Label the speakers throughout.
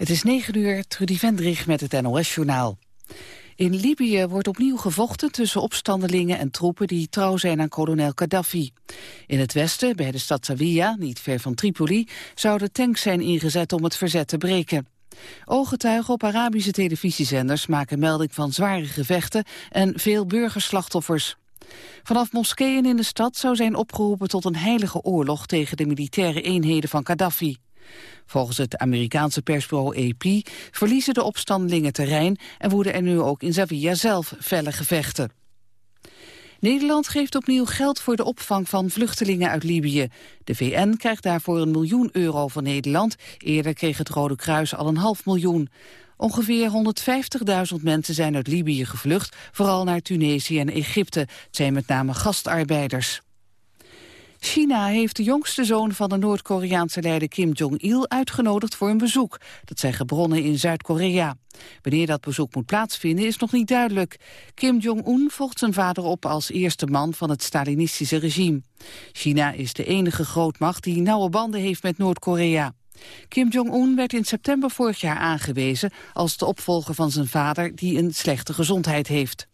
Speaker 1: Het is 9 uur, Trudy Vendrig met het NOS-journaal. In Libië wordt opnieuw gevochten tussen opstandelingen en troepen die trouw zijn aan kolonel Gaddafi. In het westen, bij de stad Zawiya, niet ver van Tripoli, zouden tanks zijn ingezet om het verzet te breken. Ooggetuigen op Arabische televisiezenders maken melding van zware gevechten en veel burgerslachtoffers. Vanaf moskeeën in de stad zou zijn opgeroepen tot een heilige oorlog tegen de militaire eenheden van Gaddafi. Volgens het Amerikaanse persbureau AP verliezen de opstandelingen terrein en worden er nu ook in Zawiya zelf felle gevechten. Nederland geeft opnieuw geld voor de opvang van vluchtelingen uit Libië. De VN krijgt daarvoor een miljoen euro van Nederland. Eerder kreeg het Rode Kruis al een half miljoen. Ongeveer 150.000 mensen zijn uit Libië gevlucht, vooral naar Tunesië en Egypte. Het zijn met name gastarbeiders. China heeft de jongste zoon van de Noord-Koreaanse leider Kim Jong-il uitgenodigd voor een bezoek. Dat zeggen bronnen in Zuid-Korea. Wanneer dat bezoek moet plaatsvinden is nog niet duidelijk. Kim Jong-un volgt zijn vader op als eerste man van het Stalinistische regime. China is de enige grootmacht die nauwe banden heeft met Noord-Korea. Kim Jong-un werd in september vorig jaar aangewezen als de opvolger van zijn vader die een slechte gezondheid heeft.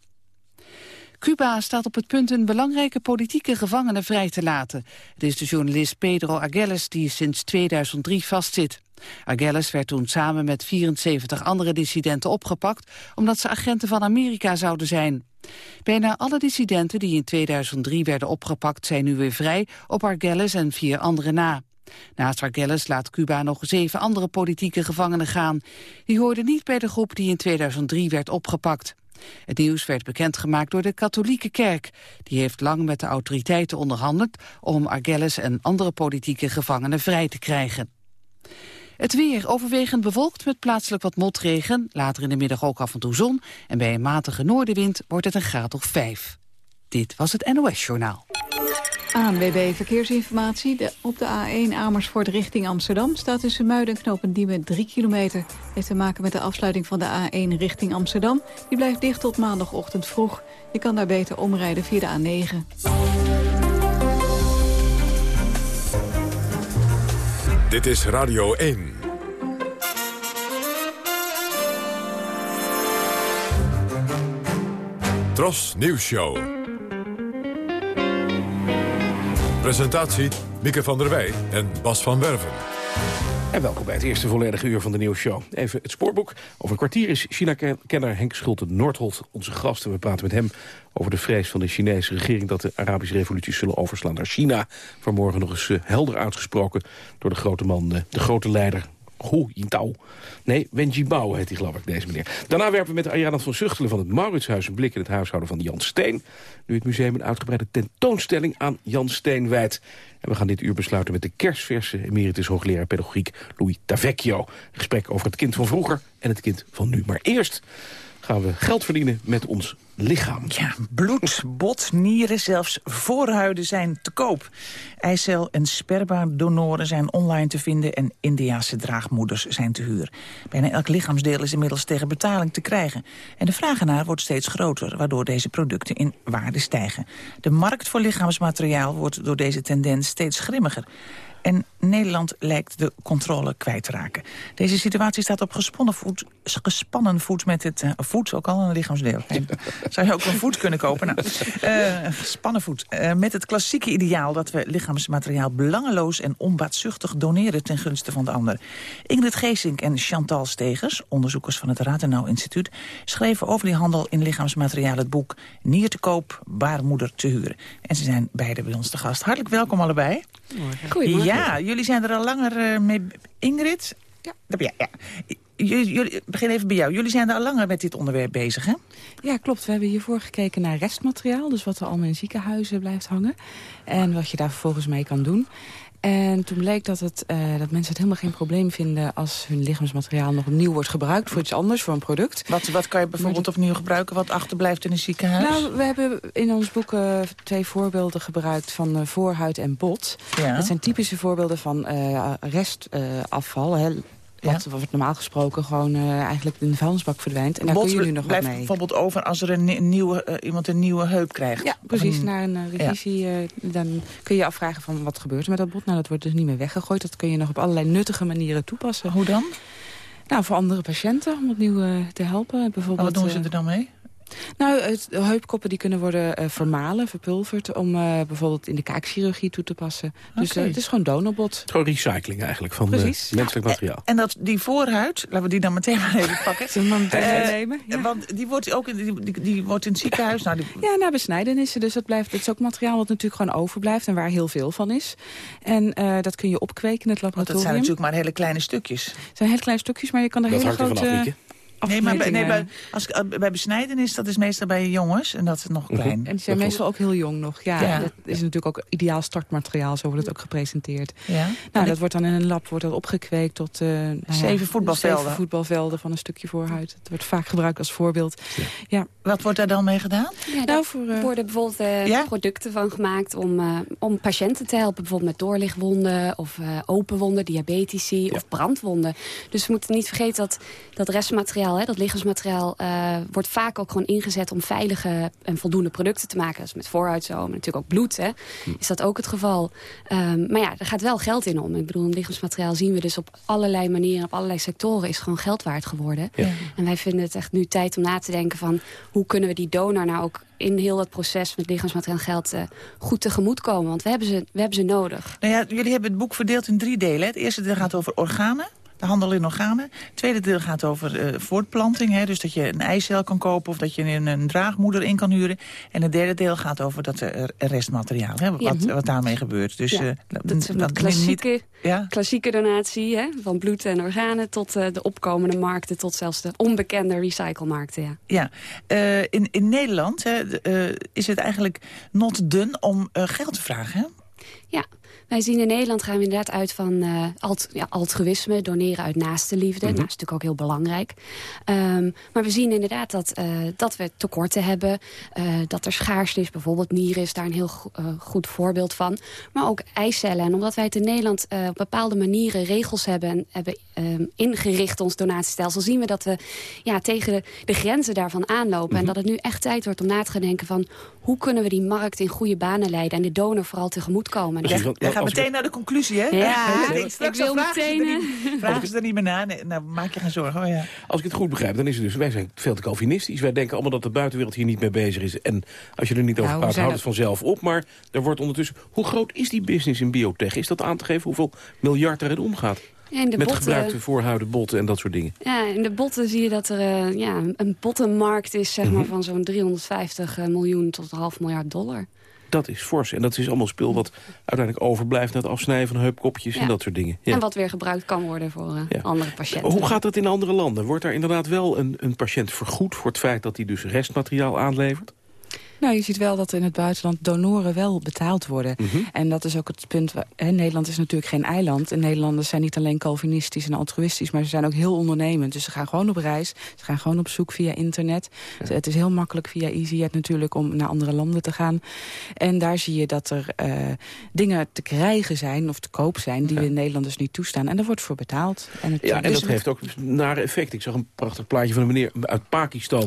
Speaker 1: Cuba staat op het punt een belangrijke politieke gevangene vrij te laten. Het is de journalist Pedro Agueles die sinds 2003 vastzit. Agueles werd toen samen met 74 andere dissidenten opgepakt... omdat ze agenten van Amerika zouden zijn. Bijna alle dissidenten die in 2003 werden opgepakt zijn nu weer vrij... op Argeles en vier anderen na. Naast Argeles laat Cuba nog zeven andere politieke gevangenen gaan. Die hoorden niet bij de groep die in 2003 werd opgepakt. Het nieuws werd bekendgemaakt door de katholieke kerk. Die heeft lang met de autoriteiten onderhandeld om Argelles en andere politieke gevangenen vrij te krijgen. Het weer overwegend bewolkt met plaatselijk wat motregen. Later in de middag ook af en toe zon. En bij een matige noordenwind wordt het een graad of vijf. Dit was het NOS Journaal.
Speaker 2: ANWB Verkeersinformatie. Op de A1 Amersfoort richting Amsterdam staat tussen Muiden en Knopendiemen 3 kilometer. Heeft te maken met de afsluiting van de A1 richting Amsterdam. Die blijft dicht tot maandagochtend vroeg. Je kan daar beter omrijden via de A9.
Speaker 3: Dit is Radio 1. Tros Nieuws Show. Presentatie Mieke van der Wij en Bas van Werven.
Speaker 4: En welkom bij het eerste volledige uur van de nieuwsshow. Even het spoorboek. Over een kwartier is China-kenner Henk Schulte-Noordholt onze gast. En we praten met hem over de vrees van de Chinese regering... dat de Arabische revoluties zullen overslaan naar China. Vanmorgen nog eens eh, helder uitgesproken door de grote man, eh, de grote leider Hu Jintao. Nee, Wen Jiabao heet hij geloof ik, deze meneer. Daarna werpen we met Ariana van Zuchtelen van het Mauritshuis... een blik in het huishouden van Jan Steen. Nu het museum een uitgebreide tentoonstelling aan Jan Steen wijdt. En we gaan dit uur besluiten met de kerstverse emeritus hoogleraar pedagogiek Louis Tavecchio. Gesprek over het kind van vroeger en het kind van nu. Maar eerst gaan we geld verdienen met ons lichaam.
Speaker 5: Ja, bloed, bot, nieren, zelfs voorhuiden zijn te koop. Eicel- en sperma-donoren zijn online te vinden... en Indiaanse draagmoeders zijn te huur. Bijna elk lichaamsdeel is inmiddels tegen betaling te krijgen. En de vraag ernaar wordt steeds groter... waardoor deze producten in waarde stijgen. De markt voor lichaamsmateriaal wordt door deze tendens steeds grimmiger. En Nederland lijkt de controle kwijt te raken. Deze situatie staat op gespannen voet, gespannen voet met het... Uh, voet, ook al een lichaamsdeel. Zou je ook een voet kunnen kopen? Nou, uh, gespannen voet. Uh, met het klassieke ideaal dat we lichaamsmateriaal belangeloos en onbaatzuchtig doneren ten gunste van de ander. Ingrid Geesink en Chantal Stegers, onderzoekers van het Ratenau Instituut, schreven over die handel in lichaamsmateriaal het boek Nier te koop, baarmoeder te huren. En ze zijn beide bij ons te gast. Hartelijk welkom allebei.
Speaker 6: Goedemorgen.
Speaker 5: Ja, jullie zijn er al langer uh, mee... Ingrid? Ja. Ja, ja. Jullie, jullie, begin even bij jou. Jullie zijn er al langer met dit onderwerp bezig, hè?
Speaker 6: Ja, klopt. We hebben hiervoor gekeken naar restmateriaal. Dus wat er allemaal in ziekenhuizen blijft hangen. En wat je daar vervolgens mee kan doen. En toen bleek dat, het, uh, dat mensen het helemaal geen probleem vinden... als hun lichaamsmateriaal nog opnieuw wordt gebruikt voor iets anders, voor een product.
Speaker 5: Wat, wat kan je bijvoorbeeld opnieuw gebruiken wat achterblijft in een ziekenhuis?
Speaker 6: Nou, we hebben in ons boek uh, twee voorbeelden gebruikt van uh, voorhuid en bot. Ja. Dat zijn typische voorbeelden van restafval, wat, ja. wat normaal gesproken gewoon uh, eigenlijk in de vuilnisbak verdwijnt. En daar kun je nu nog wat mee.
Speaker 5: bijvoorbeeld over als er een nieuwe, uh, iemand een nieuwe heup krijgt.
Speaker 6: Ja, precies. Na een uh, revisie ja. dan kun je afvragen van wat gebeurt er met dat bot. Nou, dat wordt dus niet meer weggegooid. Dat kun je nog op allerlei nuttige manieren toepassen.
Speaker 5: Hoe dan?
Speaker 6: Nou, voor andere patiënten, om opnieuw te helpen. Bijvoorbeeld,
Speaker 5: wat doen ze er dan mee?
Speaker 6: Nou, het, de heupkoppen die kunnen worden uh, vermalen, verpulverd... om uh, bijvoorbeeld in de kaakchirurgie toe te passen. Dus uh, het is gewoon donorbot.
Speaker 4: Gewoon recycling eigenlijk van menselijk materiaal.
Speaker 5: En dat, die voorhuid, laten we die dan meteen maar even pakken.
Speaker 6: Zullen we meteen nemen?
Speaker 5: Ja. Want die wordt ook in, die, die, die, wordt in het ziekenhuis... Nou, die...
Speaker 6: Ja, na besnijdenissen. Dus dat, blijft, dat is ook materiaal wat natuurlijk gewoon overblijft... en waar heel veel van is. En dat kun je opkweken in het laboratorium. Want
Speaker 5: dat zijn natuurlijk maar hele kleine stukjes. Het
Speaker 6: zijn hele kleine stukjes, maar je kan er
Speaker 4: dat
Speaker 6: hele grote...
Speaker 5: Nee, maar bij, nee, bij, als, bij besnijdenis, dat is meestal bij jongens. En dat is nog klein.
Speaker 6: En die zijn meestal ook heel jong nog. Ja, ja. dat is natuurlijk ook ideaal startmateriaal. Zo wordt het ook gepresenteerd. Ja. Nou, dat wordt dan in een lab wordt dat opgekweekt tot... Uh,
Speaker 5: zeven voetbalvelden.
Speaker 6: Zeven voetbalvelden van een stukje voorhuid. Het wordt vaak gebruikt als voorbeeld. Ja.
Speaker 5: ja. Wat wordt daar dan mee gedaan?
Speaker 7: Ja, nou, voor, uh, worden bijvoorbeeld uh, producten van gemaakt om, om patiënten te helpen. Bijvoorbeeld met doorlichtwonden of open wonden, diabetici of brandwonden. Dus we moeten niet vergeten dat dat restmateriaal, hè, dat lichaamsmateriaal, wordt vaak ook gewoon ingezet om veilige en voldoende producten te maken. Is met voorhuid zo, maar natuurlijk ook bloed. Hè, hm. Is dat ook het geval? Um, maar ja, er gaat wel geld in om. Ik bedoel, lichaamsmateriaal zien we dus op allerlei manieren, op allerlei sectoren is gewoon geld waard geworden. Ja. En wij vinden het echt nu tijd om na te denken van hoe kunnen we die donor nou ook in heel dat proces met lichaamsmateriaal geld uh, goed tegemoet komen. Want we hebben, ze, we hebben ze nodig.
Speaker 5: Nou ja, jullie hebben het boek verdeeld in drie delen. Het eerste deel gaat over organen de handel in organen. Het tweede deel gaat over uh, voortplanting. Hè, dus dat je een eicel kan kopen of dat je een, een draagmoeder in kan huren. En het derde deel gaat over dat uh, restmateriaal. Hè, wat, ja. wat daarmee gebeurt. Dus, ja, uh,
Speaker 7: dat, dat klassieke, niet, ja? klassieke donatie hè, van bloed en organen... tot de opkomende markten, tot zelfs de onbekende recyclemarkten. Ja,
Speaker 5: ja. in, in Nederland hè, is het eigenlijk not done om geld te vragen. Hè?
Speaker 7: Wij zien in Nederland gaan we inderdaad uit van uh, alt, ja, altruïsme, doneren uit naaste liefde. Mm -hmm. Nou, dat is natuurlijk ook heel belangrijk. Um, maar we zien inderdaad dat, uh, dat we tekorten hebben, uh, dat er schaarste is. Bijvoorbeeld nieren is daar een heel goed voorbeeld van. Maar ook eicellen. En omdat wij het in Nederland op bepaalde manieren regels hebben, en hebben um, ingericht, ons donatiestelsel, zien we dat we ja, tegen de, de grenzen daarvan aanlopen. Mm -hmm. En dat het nu echt tijd wordt om na te denken van hoe kunnen we die markt in goede banen leiden en de donor vooral tegemoet komen.
Speaker 5: Ga meteen naar de conclusie, hè?
Speaker 7: Ja, ik, ik wil meteen...
Speaker 5: Vragen ze er niet meer na. Nee, nou, maak je geen zorgen. Oh, ja.
Speaker 4: Als ik het goed begrijp, dan is het dus... Wij zijn veel te Calvinistisch. Wij denken allemaal dat de buitenwereld hier niet mee bezig is. En als je er niet over nou, praat, houdt het vanzelf op. Maar er wordt ondertussen... Hoe groot is die business in biotech? Is dat aan te geven hoeveel miljard erin omgaat? Ja, Met botten, gebruikte voorhouden, botten en dat soort dingen.
Speaker 7: Ja, in de botten zie je dat er uh, ja, een bottenmarkt is zeg maar, mm -hmm. van zo'n 350 miljoen tot een half miljard dollar.
Speaker 4: Dat is fors. En dat is allemaal spul wat uiteindelijk overblijft... na het afsnijden van heupkopjes ja. en dat soort dingen.
Speaker 7: Ja. En wat weer gebruikt kan worden voor uh, ja. andere patiënten.
Speaker 4: Hoe gaat dat in andere landen? Wordt daar inderdaad wel een, een patiënt vergoed... voor het feit dat hij dus restmateriaal aanlevert?
Speaker 6: Nou, je ziet wel dat in het buitenland donoren wel betaald worden. Mm -hmm. En dat is ook het punt. Hè, Nederland is natuurlijk geen eiland. En Nederlanders zijn niet alleen calvinistisch en altruïstisch... maar ze zijn ook heel ondernemend. Dus ze gaan gewoon op reis. Ze gaan gewoon op zoek via internet. Ja. Het is heel makkelijk via EasyJet natuurlijk om naar andere landen te gaan. En daar zie je dat er uh, dingen te krijgen zijn of te koop zijn... die ja. we in Nederland dus niet toestaan. En daar wordt voor betaald.
Speaker 4: En het, ja, en dus dat heeft ook nare effect. Ik zag een prachtig plaatje van een meneer uit Pakistan...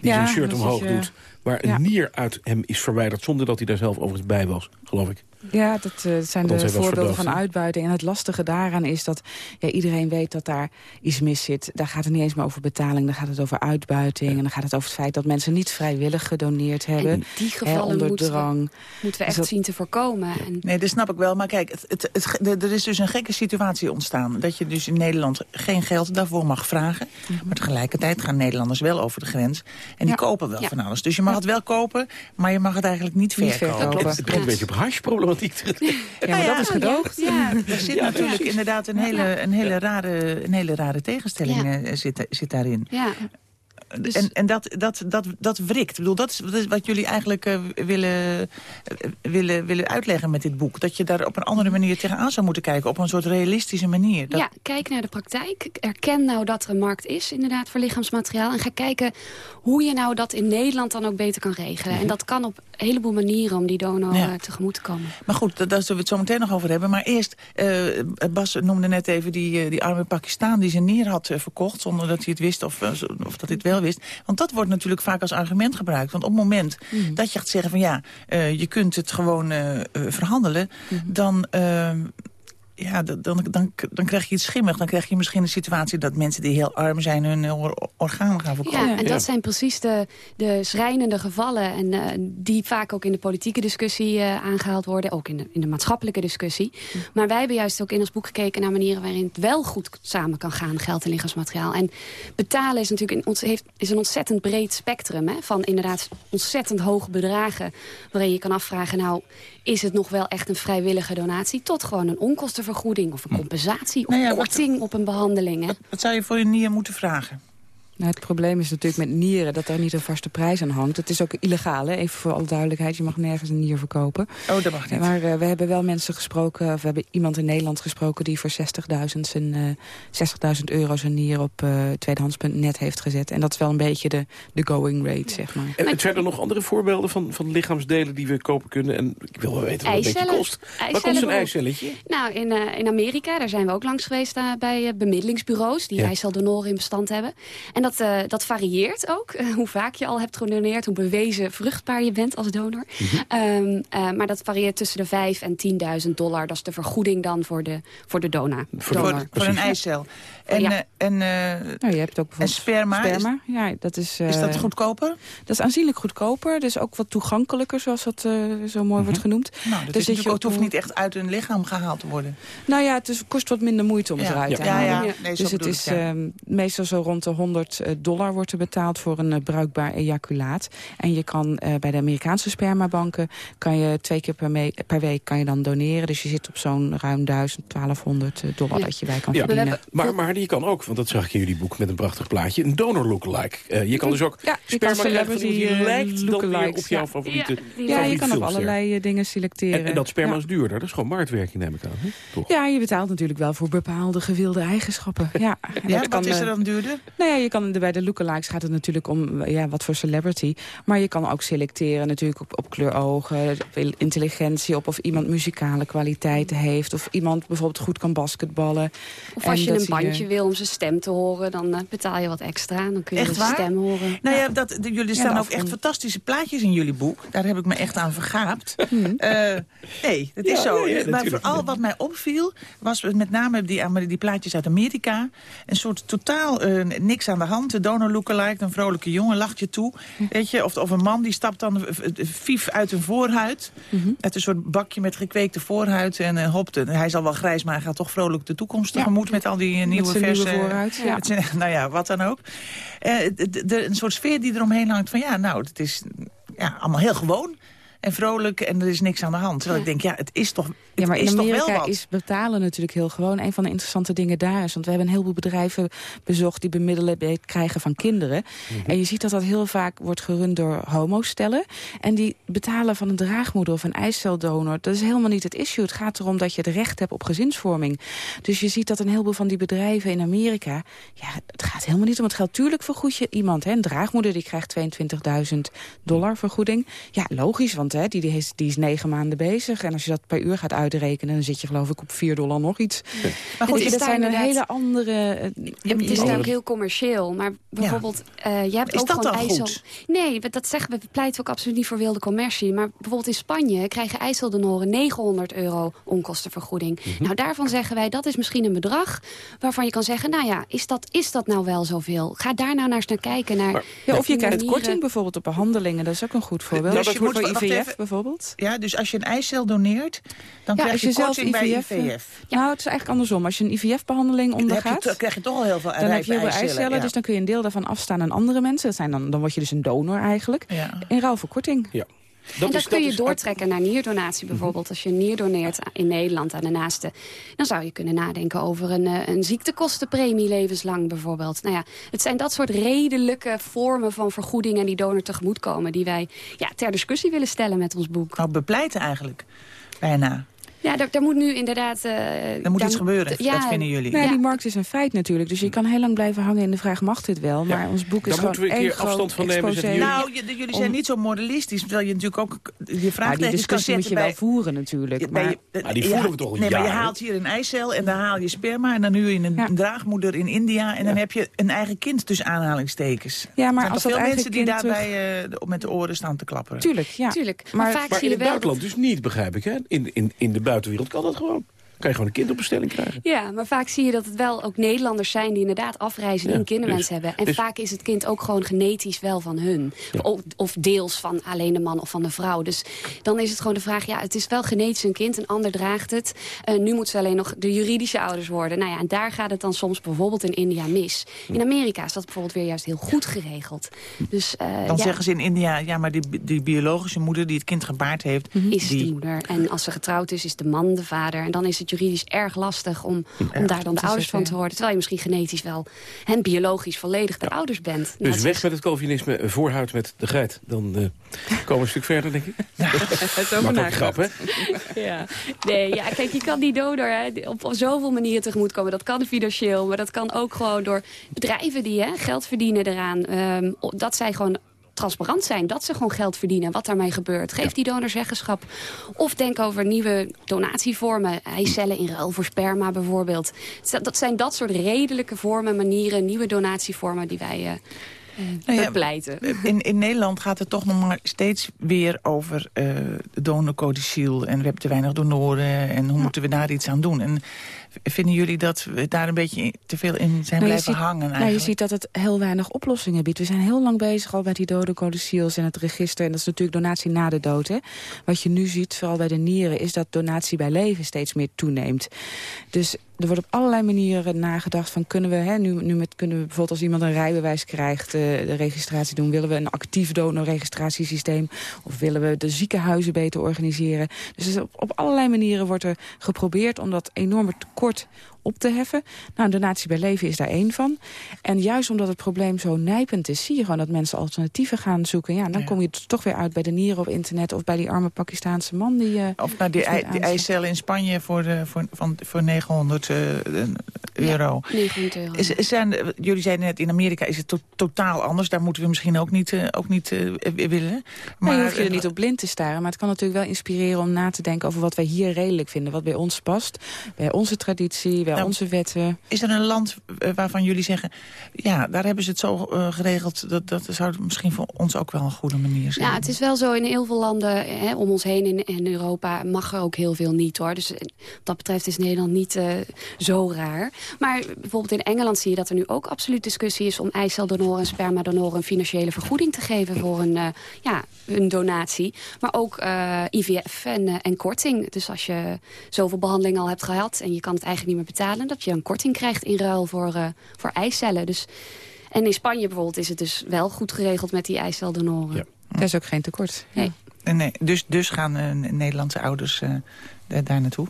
Speaker 4: die zijn shirt omhoog is, uh, doet waar een nier uit hem is verwijderd... zonder dat hij daar zelf overigens bij was, geloof ik.
Speaker 6: Ja, dat uh, zijn de voorbeelden van uitbuiting. En het lastige daaraan is dat ja, iedereen weet dat daar iets mis zit. Daar gaat het niet eens meer over betaling, daar gaat het over uitbuiting. Ja. En dan gaat het over het feit dat mensen niet vrijwillig gedoneerd hebben. En
Speaker 7: die gevallen
Speaker 6: onder
Speaker 7: moeten,
Speaker 6: drang.
Speaker 7: We, moeten we echt dat... zien te voorkomen. En...
Speaker 5: Nee, dat snap ik wel. Maar kijk, het, het, het, er is dus een gekke situatie ontstaan. Dat je dus in Nederland geen geld daarvoor mag vragen. Mm -hmm. Maar tegelijkertijd gaan Nederlanders wel over de grens. En die ja. kopen wel van alles. Dus je mag het wel kopen, maar je mag het eigenlijk niet verkopen.
Speaker 4: Het, het brengt een beetje op hashproblematiek
Speaker 6: ja, maar dat is gedoogd.
Speaker 5: Ja, er zit ja, natuurlijk inderdaad een hele, een hele, rare, een hele rare tegenstelling ja. zit, zit daarin. Ja. Dus... En, en dat, dat, dat, dat wrikt. Ik bedoel, dat, is, dat is wat jullie eigenlijk uh, willen, uh, willen, willen uitleggen met dit boek. Dat je daar op een andere manier tegenaan zou moeten kijken. Op een soort realistische manier.
Speaker 7: Dat... Ja, kijk naar de praktijk. Erken nou dat er een markt is inderdaad voor lichaamsmateriaal. En ga kijken hoe je nou dat in Nederland dan ook beter kan regelen. En dat kan op een heleboel manieren om die donor ja. tegemoet te komen.
Speaker 5: Maar goed, daar zullen we het zo meteen nog over hebben. Maar eerst, uh, Bas noemde net even die, die arme Pakistan die zijn nier had verkocht... zonder dat hij het wist of, of dat hij het wel wist. Want dat wordt natuurlijk vaak als argument gebruikt. Want op het moment mm. dat je gaat zeggen van ja, je kunt het gewoon verhandelen... Mm. dan ja, dan, dan, dan krijg je iets schimmig. Dan krijg je misschien een situatie dat mensen die heel arm zijn... hun organen gaan verkopen.
Speaker 7: Ja, en dat zijn precies de, de schrijnende gevallen... En, uh, die vaak ook in de politieke discussie uh, aangehaald worden. Ook in de, in de maatschappelijke discussie. Hm. Maar wij hebben juist ook in ons boek gekeken naar manieren... waarin het wel goed samen kan gaan, geld en lichaamsmateriaal. En betalen is natuurlijk een, heeft, is een ontzettend breed spectrum... Hè, van inderdaad ontzettend hoge bedragen... waarin je kan afvragen, nou, is het nog wel echt een vrijwillige donatie... tot gewoon een onkostenvergoeding of een hm. compensatie of nou korting op een behandeling. Hè?
Speaker 5: Wat, zou je voor je nier moeten vragen?
Speaker 6: Nou, het probleem is natuurlijk met nieren dat daar niet een vaste prijs aan hangt. Het is ook illegaal, hè? even voor alle duidelijkheid. Je mag nergens een nier verkopen.
Speaker 5: Oh, dat mag niet.
Speaker 6: Maar uh, we hebben wel mensen gesproken, of we hebben iemand in Nederland gesproken... die voor 60.000 uh, 60 euro zijn nier op uh, tweedehands.net heeft gezet. En dat is wel een beetje de, de going rate, zeg maar.
Speaker 4: En zijn er nog andere voorbeelden van, van lichaamsdelen die we kopen kunnen? En ik wil wel weten wat het een beetje kost. Wat kost een eicelletje?
Speaker 7: Nou, in, uh, in Amerika, daar zijn we ook langs geweest bij bemiddelingsbureaus... die ja. eiceldonoren in bestand hebben. En dat dat, uh, dat varieert ook. Uh, hoe vaak je al hebt gedoneerd, hoe bewezen vruchtbaar je bent als donor. Mm -hmm. um, uh, maar dat varieert tussen de 5 en 10.000 dollar. Dat is de vergoeding dan voor de, voor de donor.
Speaker 5: Voor, donor. voor een eicel. En, ja. en,
Speaker 6: nou, je hebt ook
Speaker 5: en sperma?
Speaker 6: sperma. Is, ja, dat is,
Speaker 5: is dat goedkoper?
Speaker 6: Dat is aanzienlijk goedkoper. Dus ook wat toegankelijker, zoals dat zo mooi mm -hmm. wordt genoemd.
Speaker 5: Nou, dat dus is het hoeft niet echt uit een lichaam gehaald te worden.
Speaker 6: Nou ja, het is, kost wat minder moeite om
Speaker 5: ja.
Speaker 6: het eruit
Speaker 5: te
Speaker 6: halen.
Speaker 5: Ja, ja. Nee,
Speaker 6: dus het is uh, meestal zo rond de 100 dollar wordt er betaald voor een uh, bruikbaar ejaculaat. En je kan uh, bij de Amerikaanse spermabanken kan je twee keer per, per, week kan je dan doneren. Dus je zit op zo'n ruim 1000, 1200 dollar ja. dat je bij kan ja. verdienen.
Speaker 4: Maar, maar je kan ook, want dat zag ik in jullie boek met een prachtig plaatje, een donor lookalike. Uh, je kan dus ook
Speaker 6: ja,
Speaker 4: sperma krijgen die lijkt dan weer op jouw
Speaker 6: ja.
Speaker 4: favoriete
Speaker 6: Ja, je kan op allerlei dingen selecteren.
Speaker 4: En, en dat sperma is duurder, dat is gewoon marktwerking neem ik aan. Hè? Toch?
Speaker 6: Ja, je betaalt natuurlijk wel voor bepaalde gewilde eigenschappen. Ja,
Speaker 5: ja wat kan, is er dan duurder?
Speaker 6: Nou ja, je kan bij de lookalikes gaat het natuurlijk om ja, wat voor celebrity. Maar je kan ook selecteren natuurlijk op, op kleur ogen, op intelligentie, op of iemand muzikale kwaliteiten heeft. Of iemand bijvoorbeeld goed kan basketballen.
Speaker 7: Of als je een bandje je... wil om zijn stem te horen, dan uh, betaal je wat extra. Dan kun je
Speaker 5: echt
Speaker 7: de stem horen.
Speaker 5: Nou ja, dat, de, jullie staan ja, ook echt fantastische plaatjes in jullie boek. Daar heb ik me echt aan vergaapt. Hmm. Uh, nee, dat is ja, zo. Ja, maar vooral wat mij opviel, was met name die, die plaatjes uit Amerika. Een soort totaal uh, niks aan de hand. De donor lookalike, een vrolijke jongen lacht je toe. Weet je? Of, of een man die stapt dan vief uit een voorhuid. Mm -hmm. Uit een soort bakje met gekweekte voorhuid. En uh, hopt, hij zal wel grijs, maar hij gaat toch vrolijk de toekomst tegemoet met al die uh, nieuwe verse...
Speaker 6: Ja.
Speaker 5: Met, nou ja, wat dan ook. Uh, de, de, een soort sfeer die eromheen hangt van ja, nou, het is ja, allemaal heel gewoon en vrolijk en er is niks aan de hand. Terwijl ja. ik denk, ja, het is toch het
Speaker 6: Ja, maar in
Speaker 5: is
Speaker 6: Amerika
Speaker 5: toch wel wat.
Speaker 6: is betalen natuurlijk heel gewoon. Een van de interessante dingen daar is... want we hebben een heleboel bedrijven bezocht... die bemiddelen bij het krijgen van kinderen. Mm -hmm. En je ziet dat dat heel vaak wordt gerund door homostellen. En die betalen van een draagmoeder of een eiceldonor. Dat is helemaal niet het issue. Het gaat erom dat je het recht hebt op gezinsvorming. Dus je ziet dat een heleboel van die bedrijven in Amerika... ja, het gaat helemaal niet om het geld. Tuurlijk vergoed je iemand. Hè? Een draagmoeder die krijgt 22.000 dollar vergoeding. Ja, logisch, want Hè, die, die, is, die is negen maanden bezig. En als je dat per uur gaat uitrekenen... dan zit je geloof ik op 4 dollar nog iets. Ja.
Speaker 7: Maar goed,
Speaker 6: dat zijn een hele andere...
Speaker 7: Ja, het is ook heel commercieel. Maar bijvoorbeeld, ja. uh, je hebt
Speaker 5: is
Speaker 7: ook
Speaker 5: dat
Speaker 7: gewoon
Speaker 5: IJssel... Goed?
Speaker 7: Nee, dat zeggen we, we pleiten ook absoluut niet voor wilde commercie. Maar bijvoorbeeld in Spanje krijgen IJsseldonoren 900 euro onkostenvergoeding. Mm -hmm. Nou, daarvan zeggen wij, dat is misschien een bedrag... waarvan je kan zeggen, nou ja, is dat, is dat nou wel zoveel? Ga daar nou naar eens naar kijken. Naar
Speaker 6: maar, ja, of je krijgt korting bijvoorbeeld op behandelingen. Dat is ook een goed voorbeeld.
Speaker 5: Dus je moet
Speaker 6: voor IVF bijvoorbeeld.
Speaker 5: Ja, dus als je een eicel doneert, dan
Speaker 6: ja,
Speaker 5: krijg
Speaker 6: je,
Speaker 5: je
Speaker 6: zelf
Speaker 5: korting
Speaker 6: IVF,
Speaker 5: bij IVF.
Speaker 6: Ja. Nou, het is eigenlijk andersom. Als je een IVF-behandeling ondergaat...
Speaker 5: Dan krijg je toch al heel veel
Speaker 6: Dan heb je heel veel
Speaker 5: eicellen,
Speaker 6: eicellen,
Speaker 5: ja.
Speaker 6: dus dan kun je een deel daarvan afstaan aan andere mensen. Dat zijn dan, dan word je dus een donor eigenlijk.
Speaker 5: Ja.
Speaker 6: In ruil voor korting.
Speaker 4: Ja.
Speaker 7: Dat en dat is, kun dat je doortrekken naar nierdonatie bijvoorbeeld. Als je een nier doneert in Nederland aan de naaste... dan zou je kunnen nadenken over een, een ziektekostenpremie levenslang bijvoorbeeld. Nou ja, het zijn dat soort redelijke vormen van vergoedingen... die donor tegemoetkomen... die wij ja, ter discussie willen stellen met ons boek.
Speaker 5: Nou, bepleiten eigenlijk, bijna.
Speaker 7: Ja, daar, daar, moet nu inderdaad... Uh,
Speaker 5: er moet iets gebeuren, ja, dat vinden jullie.
Speaker 6: Nou, ja. Die markt is een feit natuurlijk. Dus je kan heel lang blijven hangen in de vraag, mag dit wel? Maar ja. ons boek is
Speaker 4: Daar
Speaker 6: gewoon
Speaker 4: moeten we een keer afstand van nemen.
Speaker 5: Jullie... Nou, jullie zijn Om... niet zo moralistisch. Terwijl je natuurlijk ook je vraagt
Speaker 6: die discussie moet je
Speaker 5: bij...
Speaker 6: wel voeren natuurlijk. Maar,
Speaker 4: je, maar die voeren we toch een
Speaker 5: nee,
Speaker 4: jaar.
Speaker 5: maar je haalt hier een eicel en dan haal je sperma... en dan nu in een ja. draagmoeder in India... en dan heb je een eigen kind tussen aanhalingstekens.
Speaker 6: Ja, maar
Speaker 5: er
Speaker 6: als
Speaker 5: veel mensen die daarbij uh, met de oren staan te klapperen.
Speaker 6: Tuurlijk, ja.
Speaker 7: Tuurlijk.
Speaker 4: Maar, in je het buitenland dus niet, begrijp ik. Hè? In, in, in de buitenwereld kan dat gewoon. Kan je gewoon een kind op bestelling krijgen.
Speaker 7: Ja, maar vaak zie je dat het wel ook Nederlanders zijn... die inderdaad afreizen en een kinderwens dus- hebben. En dus- vaak is het kind ook gewoon genetisch wel van hun. Of, of, deels van alleen de man of van de vrouw. Dus dan is het gewoon de vraag, ja, het is wel genetisch een kind. Een ander draagt het. Uh, nu moeten ze alleen nog de juridische ouders worden. Nou ja, en daar gaat het dan soms bijvoorbeeld in India mis. In Amerika is dat bijvoorbeeld weer juist heel goed geregeld. Dus,
Speaker 5: uh, dan zeggen ze in India, ja, maar die, die biologische moeder die het kind gebaard heeft...
Speaker 7: Mhm. Is die... moeder. En als ze getrouwd is, is de man de vader. En dan is het juridisch erg lastig om, om daar dan de ouders van te worden. Terwijl je misschien genetisch wel en biologisch volledig de ouders bent.
Speaker 4: Dus nou, weg met het Calvinisme, voorhuid met de geit. Dan uh, komen we een stuk verder, denk ik. Ja.
Speaker 7: het is grap, hè? Ja. Nee, ja, kijk, je kan die donor hè, op, op zoveel manieren tegemoet komen. Dat kan financieel, maar dat kan ook gewoon door bedrijven die hè, geld verdienen eraan. Um, dat zij gewoon transparant zijn. Dat ze gewoon geld verdienen, wat daarmee gebeurt. Geef die donor zeggenschap. Of denk over nieuwe donatievormen. Eicellen in ruil voor sperma bijvoorbeeld. Dat zijn dat soort redelijke vormen, manieren, nieuwe donatievormen die wij... Uh, nou ja,
Speaker 5: in, in Nederland gaat het toch nog maar steeds weer over uh, de donorcodiciel. En we hebben te weinig donoren. En hoe moeten we daar iets aan doen? En Vinden jullie dat we daar een beetje te veel in zijn nou, blijven hangen? Eigenlijk?
Speaker 6: Nou, je ziet dat het heel weinig oplossingen biedt. We zijn heel lang bezig al met die dode codiciels en het register. En dat is natuurlijk donatie na de dood. Hè? Wat je nu ziet, vooral bij de nieren, is dat donatie bij leven steeds meer toeneemt. Dus er wordt op allerlei manieren nagedacht van kunnen we, hè, nu, nu met, kunnen we bijvoorbeeld als iemand een rijbewijs krijgt, uh, de registratie doen, willen we een actief donorregistratiesysteem of willen we de ziekenhuizen beter organiseren. Dus op, op allerlei manieren wordt er geprobeerd om dat enorme tekort op te heffen. Nou, donatie bij leven is daar één van. En juist omdat het probleem zo nijpend is... zie je gewoon dat mensen alternatieven gaan zoeken. Ja, dan kom je toch weer uit bij de nieren op internet... of bij die arme Pakistaanse man die... Uh,
Speaker 5: of naar die, die eicellen in Spanje voor, de, voor, van, voor 900 uh, eh, euro.
Speaker 7: Ja, 900 euro.
Speaker 5: Zijn, jullie zeiden net, in Amerika is het totaal anders. Daar moeten we misschien ook niet, uh, ook niet willen.
Speaker 6: Maar je hoeft je er niet op blind te staren. Maar het kan natuurlijk wel inspireren om na te denken... over wat wij hier redelijk vinden. Wat bij ons past. Bij onze traditie, nou, onze wetten.
Speaker 5: Is er een land eh, waarvan jullie zeggen... ja, daar hebben ze het zo geregeld... Dat, dat zou misschien voor ons ook wel een goede manier zijn?
Speaker 7: Ja, het is wel zo in heel veel landen hè, om ons heen in, in, Europa... mag er ook heel veel niet, hoor. Dus wat dat betreft is Nederland niet zo raar. Maar bijvoorbeeld in Engeland zie je dat er nu ook absoluut discussie is... om eiceldonoren en spermadonoren een financiële vergoeding te geven... voor een, uh, ja, een donatie. Maar ook IVF en, en korting. Dus als je zoveel behandeling al hebt gehad... en je kan het eigenlijk niet meer betalen dat je een korting krijgt in ruil voor, uh, voor eicellen. Dus, en in Spanje bijvoorbeeld is het dus wel goed geregeld met die eiceldonoren. Ja.
Speaker 6: Er is ook geen tekort.
Speaker 5: Nee. Nee, dus, dus gaan uh, Nederlandse ouders uh, daar naartoe?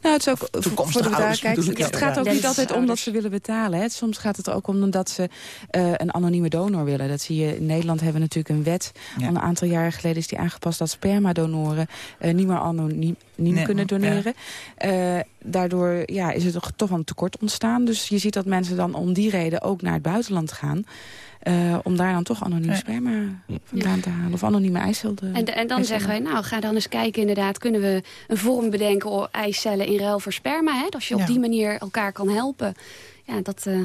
Speaker 6: Nou, het is ook voor de ouders, Het gaat ook niet altijd om dat ze willen betalen. Hè. Soms gaat het ook om dat ze uh, een anonieme donor willen. Dat zie je in Nederland hebben we natuurlijk een wet. Al een aantal jaren geleden is die aangepast dat spermadonoren uh, niet meer anoniem nee, kunnen doneren. Ja. Uh, daardoor ja, is er toch, toch een tekort ontstaan. Dus je ziet dat mensen dan om die reden ook naar het buitenland gaan. Uh, om daar dan toch anoniem sperma vandaan te halen. Of anonieme eicelden.
Speaker 7: En, en dan zeggen wij, nou ga dan eens kijken inderdaad. Kunnen we een vorm bedenken, of eicellen in ruil voor sperma. Hè? Als je op die manier elkaar kan helpen. Ja, dat... Uh,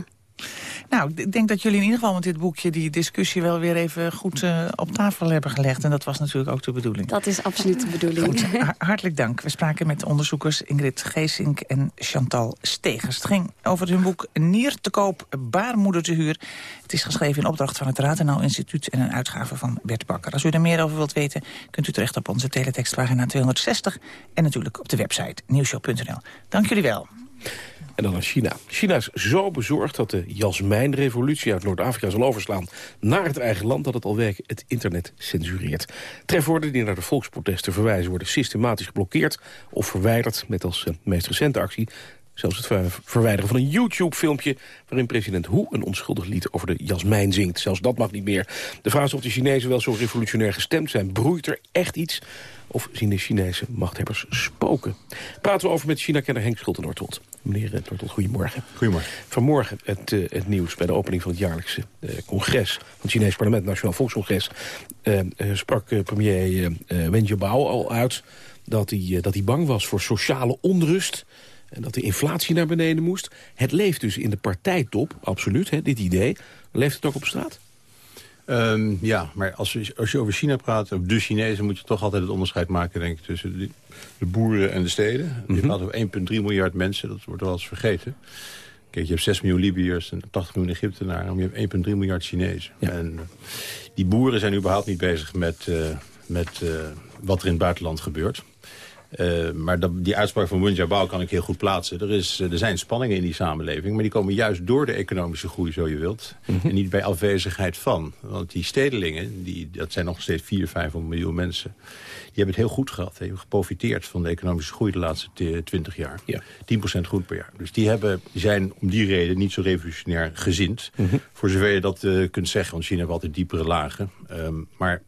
Speaker 5: nou, ik denk dat jullie in ieder geval met dit boekje... die discussie wel weer even goed uh, op tafel hebben gelegd. En dat was natuurlijk ook de bedoeling.
Speaker 7: Dat is absoluut de bedoeling. Goed,
Speaker 5: hartelijk dank. We spraken met onderzoekers Ingrid Geesink en Chantal Stegers. Het ging over hun boek Nier te koop, baarmoeder te huur. Het is geschreven in opdracht van het Ratenau Instituut... en een uitgave van Bert Bakker. Als u er meer over wilt weten, kunt u terecht op onze teletextpagina 260... en natuurlijk op de website nieuwshow.nl. Dank jullie wel.
Speaker 4: En dan naar China. China is zo bezorgd dat de jasmijnrevolutie uit Noord-Afrika zal overslaan naar het eigen land dat het al het internet censureert. Trefwoorden die naar de volksprotesten verwijzen worden systematisch geblokkeerd of verwijderd met als uh, meest recente actie Zelfs het verwijderen van een YouTube-filmpje... waarin president Hu een onschuldig lied over de jasmijn zingt. Zelfs dat mag niet meer. De vraag is of de Chinezen wel zo revolutionair gestemd zijn. Broeit er echt iets? Of zien de Chinese machthebbers spoken? Praten we over met China-kenner Henk Schulte-Nortold. Meneer Nortold, goedemorgen.
Speaker 8: Goedemorgen.
Speaker 4: Vanmorgen het, uh, het nieuws bij de opening van het jaarlijkse uh, congres... van het Chinese parlement, Nationaal Volkscongres... Uh, sprak premier Wen Jiabao al uit dat hij, dat hij bang was voor sociale onrust... En dat de inflatie naar beneden moest. Het leeft dus in de partijtop, absoluut, hè, dit idee. Leeft het ook op straat?
Speaker 8: Ehm, ja, maar als, je, als je over China praat, of de Chinezen... moet je toch altijd het onderscheid maken denk ik, tussen de, de boeren en de steden. Je mhm. praat over 1,3 miljard mensen, dat wordt wel eens vergeten. Kijk, je hebt 6 miljoen Libiërs en 80 miljoen Egyptenaren... maar je hebt 1,3 miljard Chinezen. En uh, die boeren zijn überhaupt niet bezig met, uh, met uh, wat er in het buitenland gebeurt. Uh, maar dat, die uitspraak van Jiabao kan ik heel goed plaatsen. Er, is, er zijn spanningen in die samenleving, maar die komen juist door de economische groei, zo je wilt. Mhm. En niet bij afwezigheid van. Want die stedelingen, die, dat zijn nog steeds 400, 500 miljoen mensen... die hebben het heel goed gehad. Hebben geprofiteerd van de economische groei de laatste 20 jaar. Ja. 10% groei per jaar. Dus die, hebben, die zijn om die reden niet zo revolutionair gezind. Mhm. Voor zover je dat uh, kunt zeggen, want China heeft altijd diepere lagen. Um, maar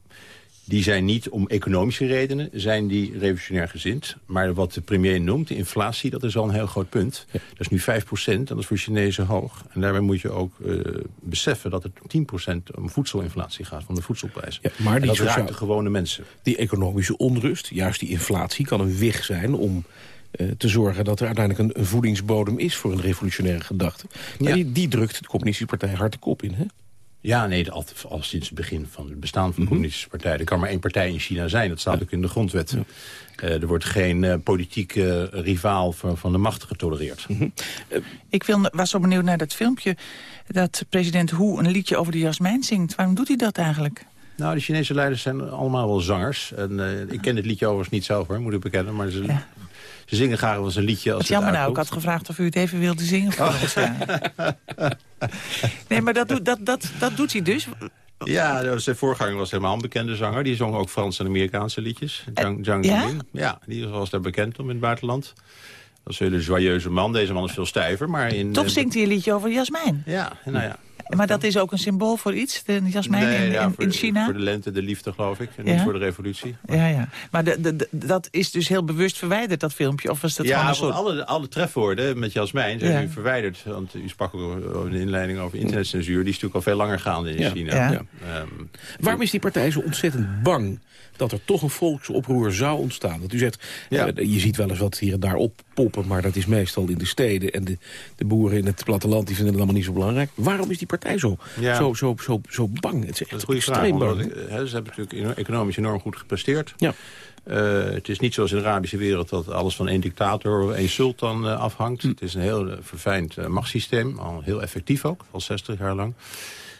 Speaker 8: die zijn niet om economische redenen, zijn die revolutionair gezind. Maar wat de premier noemt, de inflatie, dat is al een heel groot punt. Dat is nu 5 procent, dat is voor Chinezen hoog. En daarbij moet je ook uh, beseffen dat het 10 procent om voedselinflatie gaat, van de voedselprijs. Ja, maar die dat raakt de gewone mensen.
Speaker 4: Die economische onrust, juist die inflatie, kan een weg zijn om uh, te zorgen dat er uiteindelijk een, een, voedingsbodem is voor een revolutionaire gedachte. Maar ja. die, die drukt de communistische partij hard de kop in, hè?
Speaker 8: Ja, nee, al, al, sinds het begin van het bestaan van de mhm. communistische partij. Er kan maar één partij in China zijn, dat staat ook in de grondwet. Uh, er wordt geen uh, politieke rivaal van, van de macht getolereerd. Mm -hmm.
Speaker 5: uh, Ik wil, was zo benieuwd naar dat filmpje... dat president Hu een liedje over de jasmijn zingt. Waarom doet hij dat eigenlijk?
Speaker 8: Nou, de Chinese leiders zijn allemaal wel zangers. En, ik ken het liedje overigens niet zelf, hoor, moet ik bekennen. Maar ze, ja. Ze zingen graag wel eens een liedje. Als
Speaker 5: het jammer nou, ik had gevraagd of u het even wilde zingen voor ons. nee, maar dat, doet, dat, dat, dat doet hij dus.
Speaker 8: Ja, zijn voorganger was helemaal een bekende zanger. Die zong ook Franse en Amerikaanse liedjes. Zhang, Zhang ja? ja, die was daar bekend om in het buitenland. Dat is een hele joyeuze man. Deze man is veel stijver. Maar in,
Speaker 5: Toch zingt hij een liedje over Jasmijn.
Speaker 8: Ja, nou ja.
Speaker 5: Maar dat is ook een symbool voor iets, de jasmijn in, in, in, China?
Speaker 8: voor de lente, de liefde, geloof ik. En niet voor de revolutie.
Speaker 5: Ja, ja. Maar de, de, dat is dus heel bewust verwijderd, dat filmpje? Of was dat
Speaker 8: ja,
Speaker 5: soort...
Speaker 8: alle, alle trefwoorden met jasmijn zijn nu verwijderd. Want u sprak ook over de inleiding over internetcensuur. Die is natuurlijk al veel langer gaande in China. Um,
Speaker 4: Waarom is die partij zo ontzettend bang dat er toch een volksoproer zou ontstaan. Want u zegt, ja. uh, je ziet wel eens wat hier en daar oppoppen... maar dat is meestal in de steden. En de, de boeren in het platteland die vinden het allemaal niet zo belangrijk. Waarom is die partij zo, ja. zo, zo, zo, zo bang? Het is echt
Speaker 8: goede extreem vraag, bang. He, ze hebben natuurlijk economisch enorm goed gepresteerd. Ja. Uh, het is niet zoals in de Arabische wereld dat alles van één dictator of één sultan uh, afhangt. Hm. Het is een heel verfijnd machtssysteem, al heel effectief ook, al 60 jaar lang.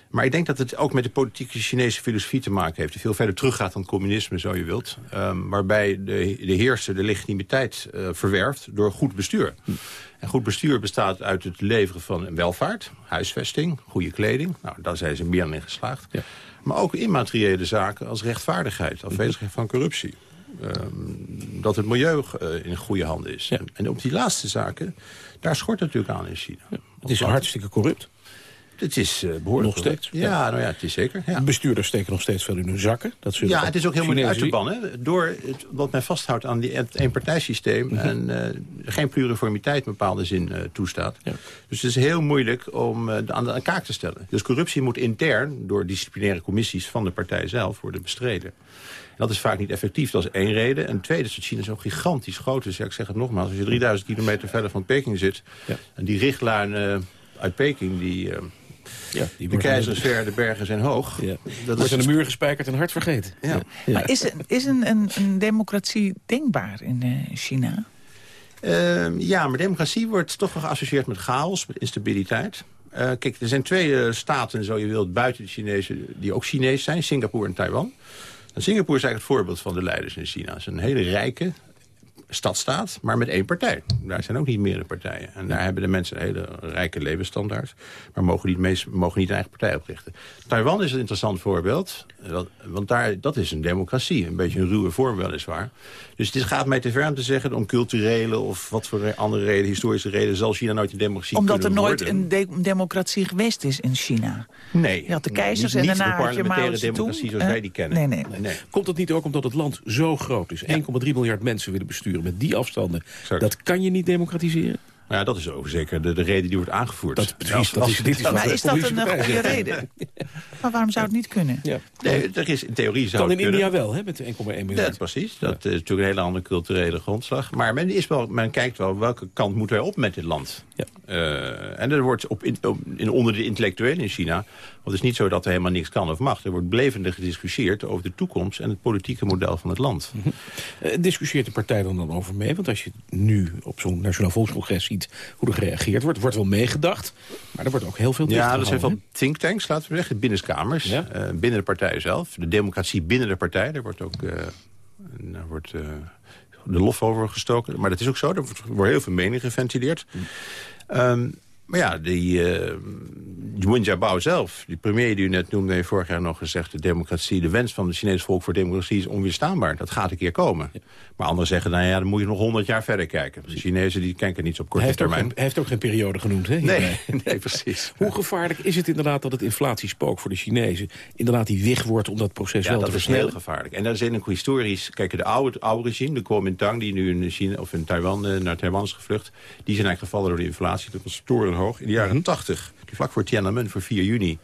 Speaker 8: Maar ik denk dat het ook met de politieke Chinese filosofie te maken heeft... die veel verder teruggaat dan het communisme, zo je wilt. Um, waarbij de, de heerser de legitimiteit uh, verwerft door goed bestuur. Hm. En goed bestuur bestaat uit het leveren van welvaart, huisvesting, goede kleding. Nou, daar zijn ze meer dan in geslaagd. Ja. Maar ook immateriële zaken als rechtvaardigheid, afwezigheid van corruptie. Um, dat het milieu uh, in goede handen is. Ja. En op die laatste zaken, daar schort het natuurlijk aan in China. Ja.
Speaker 4: Het is hartstikke corrupt.
Speaker 8: Het is uh, behoorlijk
Speaker 4: Nog steeds?
Speaker 8: Ja, nou ja, het is zeker. Ja.
Speaker 4: Bestuurders steken nog steeds veel in hun zakken. Dat
Speaker 8: ja, het is ook heel moeilijk uit te bannen. Door het, wat men vasthoudt aan die eenpartijsysteem... Mm -hmm. en uh, geen pluriformiteit in bepaalde zin uh, toestaat. Ja. Dus het is heel moeilijk om aan de kaak te stellen. Dus corruptie moet intern door disciplinaire commissies van de partij zelf worden bestreden. En dat is vaak niet effectief, dat is één reden. En tweede is dat China zo gigantisch groot is. Ja, ik zeg het nogmaals, als je 3000 kilometer verder van Peking zit... Ja. en die richtlijn uit Peking... die ja, die de keizers ver, de bergen zijn hoog. Ja.
Speaker 4: Dat wordt aan de muur gespijkerd en hard vergeten. Ja.
Speaker 5: ja. Maar is, is een, een, een democratie denkbaar in uh, China?
Speaker 8: Uh, ja, maar democratie wordt toch wel geassocieerd met chaos, met instabiliteit. Uh, kijk, er zijn twee uh, staten, zo je wilt, buiten de Chinezen... die ook Chinees zijn, Singapore en Taiwan. En Singapore is eigenlijk het voorbeeld van de leiders in China. Het is een hele rijke, stadstaat, maar met één partij. Daar zijn ook niet meerdere partijen. En daar hebben de mensen een hele rijke levensstandaard... maar mogen niet, meest, mogen niet een eigen partij oprichten. Taiwan is een interessant voorbeeld. Want daar, dat is een democratie. Een beetje een ruwe vorm weliswaar. Dus het gaat mij te ver om te zeggen... om culturele of wat voor andere reden, historische reden... zal China nooit een democratie
Speaker 5: Omdat
Speaker 8: er
Speaker 5: nooit een de democratie geweest is in China.
Speaker 8: Nee.
Speaker 5: Je had de keizers en daarna had je
Speaker 8: parlementaire democratie zoals uh, wij die kennen.
Speaker 5: Nee, nee.
Speaker 4: nee, Komt het niet ook omdat het land zo groot is? 1,3 miljard mensen willen besturen met die afstanden. Exact. Dat kan je niet democratiseren?
Speaker 8: Nou ja, dat is ook zeker de, de reden die wordt aangevoerd.
Speaker 4: Dat, precies, dat is, dit is
Speaker 5: maar is dat een goede reden? maar waarom zou het niet kunnen? Ja.
Speaker 8: Nee, er is in theorie zou
Speaker 4: kan in India wel, hè, met 1,1 miljard.
Speaker 8: Ja, precies. Dat is natuurlijk een hele andere culturele grondslag. Maar men, is wel, men kijkt wel welke kant moeten wij op met dit land. Ja. Uh, en er wordt op, in, in, onder de intellectuelen in China... want het is niet zo dat er helemaal niks kan of mag. Er wordt blevendig gediscussieerd over de toekomst... en het politieke model van het land. Mm
Speaker 4: -hmm. discussieert de partij dan, dan over mee? Want als je nu op zo'n Nationaal Volkscongres ziet... hoe er gereageerd wordt, wordt wel meegedacht. Maar er wordt ook heel veel
Speaker 8: Ja, er zijn veel thinktanks, laten we zeggen, binnenkamers. Ja? Uh, binnen de partij zelf. De democratie binnen de partij. Daar wordt ook... Uh, daar wordt, de lof over gestoken. Maar dat is ook zo. Er wordt heel veel mening geventileerd. Um, maar ja, die uh, Wen Jiabao zelf, die premier die u net noemde... heeft vorig jaar nog gezegd... de democratie, de wens van het Chinese volk voor democratie is onweerstaanbaar. Dat gaat een keer komen. Maar anderen zeggen, nou ja, dan moet je nog honderd jaar verder kijken. De Chinezen die kijken niet zo op korte termijn.
Speaker 4: hij heeft ook geen periode genoemd, hè?
Speaker 8: Nee, nee, precies.
Speaker 4: Hoe gevaarlijk is het inderdaad dat het inflatiespook voor de Chinezen... inderdaad die wig wordt om dat proces wel te versnellen?
Speaker 8: dat is heel gevaarlijk. En dat is in een historisch... Kijk, de oude, oude regime, de Kuomintang... die nu in, China, of in Taiwan, uh, naar Taiwan is gevlucht... die zijn eigenlijk gevallen door de inflatie. Dat was torenhoog. In de jaren 80, mhm. vlak voor Tiananmen, voor 4 juni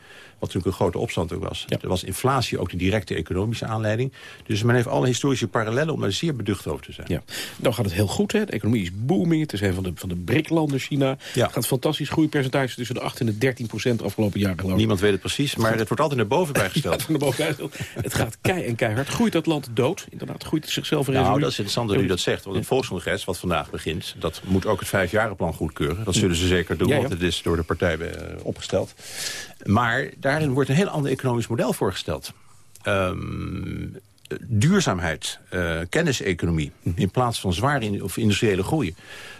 Speaker 8: natuurlijk een grote opstand ook was. Er was inflatie ook de directe economische aanleiding. Dus men heeft alle historische parallellen om daar zeer beducht over te zijn.
Speaker 4: Ja. Nou gaat het heel goed, hè? de economie is booming. Het is een van de, van de BRIC-landen, China. Ja. Het gaat fantastisch groeipercentage tussen de 8 en de 13 procent afgelopen jaar geloof
Speaker 8: Niemand weet het precies, maar het, wordt altijd naar boven bijgesteld.
Speaker 4: ja, naar boven bijgesteld. het gaat kei en keihard. Groeit dat land dood? Inderdaad, groeit het zichzelf
Speaker 8: in Nou, dat is interessant dat u dat zegt. Want het volkscongres, wat vandaag begint... dat moet ook het vijfjarenplan goedkeuren. Dat zullen ze zeker doen, want het is door de partij eh, opgesteld. Maar daarin wordt een heel ander economisch model voorgesteld. Um, duurzaamheid, uh, kenniseconomie... in plaats van zware of industriële groei.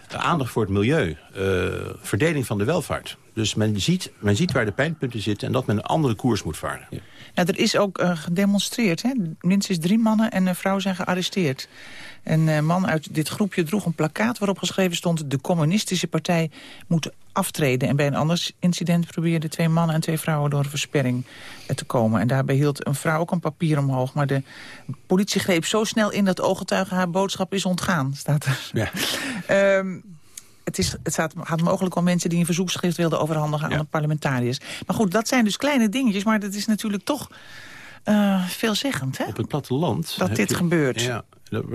Speaker 8: aandacht voor het milieu, uh, verdeling van de welvaart. Dus men ziet, men ziet waar de pijnpunten zitten... en dat men een andere koers moet varen. Ja.
Speaker 5: Nou, er is ook uh, gedemonstreerd. Hè? Minstens drie mannen en een vrouw zijn gearresteerd. Een uh, man uit dit groepje droeg een plakkaat waarop geschreven stond... de communistische partij moet aftreden. En bij een ander incident probeerden twee mannen en twee vrouwen... door een versperring te komen. En daarbij hield een vrouw ook een papier omhoog. Maar de politie greep zo snel in dat ooggetuigen haar boodschap is ontgaan. Staat er. Ja. um, het, is, het staat, gaat mogelijk om mensen die een verzoekschrift wilden overhandigen aan de parlementariërs. Maar goed, dat zijn dus kleine dingetjes, maar dat is natuurlijk toch uh, veelzeggend. Hè?
Speaker 8: Op het platteland.
Speaker 5: Dat dit gebeurt.
Speaker 8: Ja,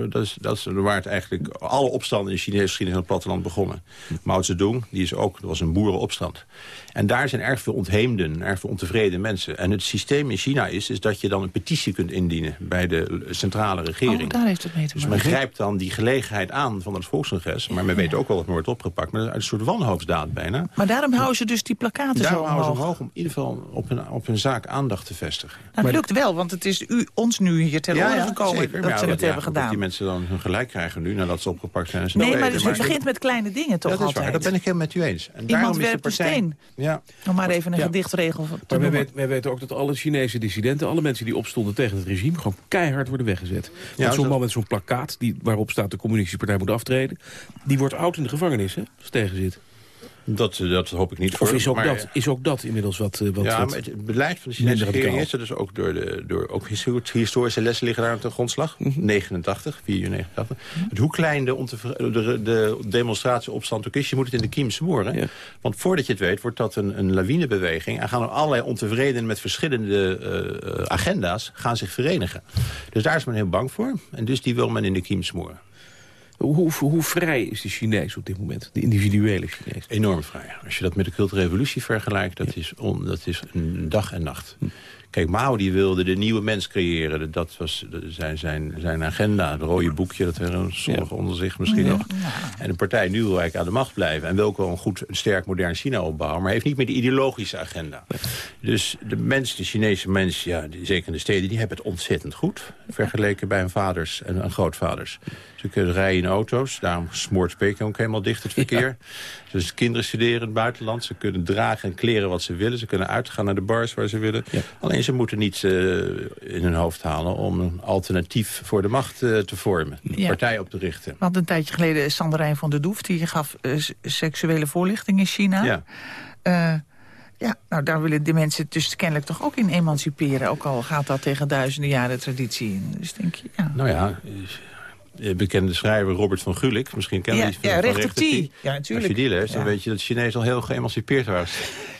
Speaker 8: dat, is, dat is waar het eigenlijk alle opstanden in de Chinese geschiedenis in het platteland begonnen. Mao Zedong, die is ook, dat was een boerenopstand. En daar zijn erg veel ontheemden, erg veel ontevreden mensen. En het systeem in China is, is dat je dan een petitie kunt indienen bij de centrale regering.
Speaker 5: Oh, daar heeft het mee te
Speaker 8: maken. Dus men grijpt dan die gelegenheid aan van het volkscongres. Maar men weet ook wel wat er wordt opgepakt. Maar een soort wanhoopsdaad bijna.
Speaker 5: Maar daarom houden ze dus die plakaten
Speaker 8: daarom
Speaker 5: zo
Speaker 8: omhoog. houden ze omhoog om in ieder geval op een, op een zaak aandacht te vestigen.
Speaker 5: Nou, het lukt wel, want het is u, ons nu hier ter oren gekomen zeker. dat ze het hebben gedaan. Dat
Speaker 8: die mensen dan hun gelijk krijgen nu nadat ze opgepakt zijn.
Speaker 5: Nee, maar het begint met kleine dingen toch
Speaker 8: dat
Speaker 5: altijd?
Speaker 8: Is waar. Dat ben ik helemaal met u eens.
Speaker 5: En Iemand werpt de steen. Ja. Nog maar even een gedichtregel.
Speaker 4: Maar wij weten, wij weten ook dat alle Chinese dissidenten... alle mensen die opstonden tegen het regime... gewoon keihard worden weggezet. Want zo'n man met zo'n plakkaat die, waarop staat... de communistische partij moet aftreden... die wordt oud in de gevangenis, hè, als tegen zit.
Speaker 8: Dat, eh, dat hoop ik niet. Voor,
Speaker 4: of is ook, dat, is ook dat inmiddels wat...
Speaker 8: Eh,
Speaker 4: wat
Speaker 8: ja, maar het beleid van de Chinese regering is er dus ook door, de, door ook historische lessen liggen daar aan de grondslag. 89, 4 juni 89. Het hoe klein de, de, de demonstratieopstand ook is, je moet het in de kiem smoren. Want voordat je het weet, wordt dat een, een lawinebeweging. En gaan er allerlei ontevreden met verschillende uh, agenda's gaan zich verenigen. Dus daar is men heel bang voor. En dus die wil men in de kiem smoren.
Speaker 4: Hoe, hoe, vrij is de Chinees op dit moment? De individuele Chinees?
Speaker 8: Enorm vrij. Als je dat met de culturele revolutie vergelijkt... dat, is, on, dat is een dag en nacht. Hm. Kijk, Mao die wilde de nieuwe mens creëren. Dat was zijn, zijn, zijn agenda. Het rode boekje, dat hebben sommigen onder zich misschien nog. En de partij nu wil eigenlijk aan de macht blijven. En wil ook wel een goed, een sterk, modern China opbouwen. Maar heeft niet meer de ideologische agenda. Dus de mens, de Chinese mens, ja, zeker in de steden... die hebben het ontzettend goed. Vergeleken bij hun vaders en hun grootvaders. Ze kunnen rijden in auto's. Daarom smoort Peking ook helemaal dicht het verkeer. Dus kinderen studeren in het buitenland. Ze kunnen dragen en kleren wat ze willen. Ze kunnen uitgaan naar de bars waar ze willen. Alleen ze moeten niet uh, in hun hoofd halen om een alternatief voor de macht uh, te vormen. Een partij op te richten.
Speaker 5: Want een tijdje geleden Sanderijn van der Doef... die gaf uh, seksuele voorlichting in China. Ja. Ja, nou daar willen de mensen dus kennelijk toch ook in emanciperen. Ook al gaat dat tegen duizenden jaren traditie in. Dus denk je, ja.
Speaker 8: Nou ja, bekende schrijver Robert van Gulik. Misschien kennen
Speaker 5: ja,
Speaker 8: die van,
Speaker 5: ja, rechter T.
Speaker 8: Ja, natuurlijk. Als je die leest, dan weet je dat Chinees al heel geëmancipeerd was.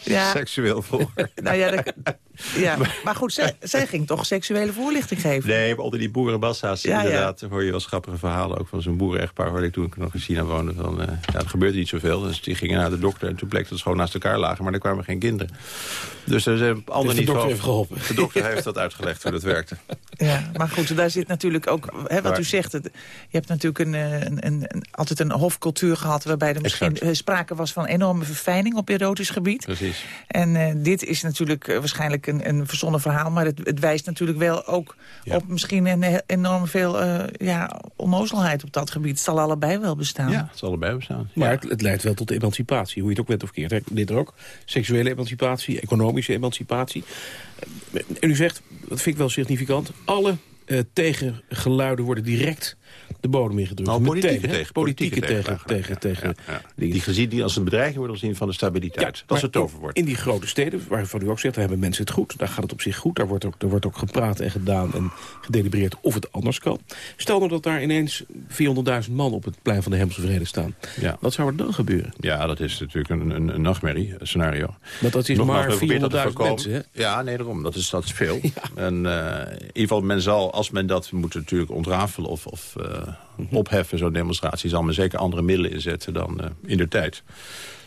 Speaker 8: Ja. Seksueel vroeger.
Speaker 5: nou ja, dat, ja, maar goed, zij, zij, ging toch seksuele voorlichting geven?
Speaker 8: Nee, maar altijd die boerenbassa's, ja, inderdaad, hoor je wel schappige verhalen. Ook van zo'n boerenechtpaar waar ik toen ik nog in China woonde. Van, uh, ja, er gebeurde niet zoveel. Dus die gingen naar de dokter en toen bleek dat ze gewoon naast elkaar lagen. Maar er kwamen geen kinderen. Dus er zijn andere
Speaker 9: dus de dokter heeft geholpen.
Speaker 8: De dokter heeft dat uitgelegd hoe dat werkte.
Speaker 5: Ja, maar goed, daar zit natuurlijk ook, hè, wat u zegt... Het, je hebt natuurlijk een, eh, een, een, altijd een hofcultuur gehad... waarbij er misschien exact. sprake was van enorme verfijning op erotisch gebied.
Speaker 8: Precies.
Speaker 5: En uh, dit is natuurlijk waarschijnlijk een, een verzonnen verhaal... maar het, het wijst natuurlijk wel ook ja. op misschien een enorm veel uh, ja, onnozelheid op dat gebied. Het zal allebei wel bestaan.
Speaker 8: Ja, het zal allebei bestaan.
Speaker 9: Maar het, het, leidt wel tot emancipatie, hoe je het ook bent of keert. Dit er ook. Seksuele emancipatie, economische emancipatie. En u zegt, dat vind ik wel significant... alle uh, tegengeluiden worden direct de bodem ingedrukt.
Speaker 8: Nou, politieke
Speaker 9: Meteen,
Speaker 8: tegen.
Speaker 9: Politieke,
Speaker 8: tegen,
Speaker 9: tegen, tegen, tegen
Speaker 8: ja, ja. Die, gezien die als een bedreiging worden gezien van de stabiliteit. dat is het toverwoord.
Speaker 9: In, in die grote steden, waarvan u ook zegt, daar hebben mensen het goed. Daar gaat het op zich goed. Daar wordt ook, daar wordt ook gepraat en gedaan en gedelibereerd of het anders kan. Stel nou dat daar ineens 400.000 man op het plein van de Hemelse Vrede staan. Wat zou er dan gebeuren?
Speaker 8: Ja, dat is natuurlijk een, een, een nachtmerrie, een scenario.
Speaker 9: Want dat is Nogmaals, maar 400.000 mensen, hè?
Speaker 8: Ja, nee, daarom. Dat is, dat is veel. En uh, in ieder geval, men zal, als men dat moet natuurlijk ontrafelen of... of opheffen, zo'n demonstratie, zal men zeker andere middelen inzetten dan uh, in de tijd.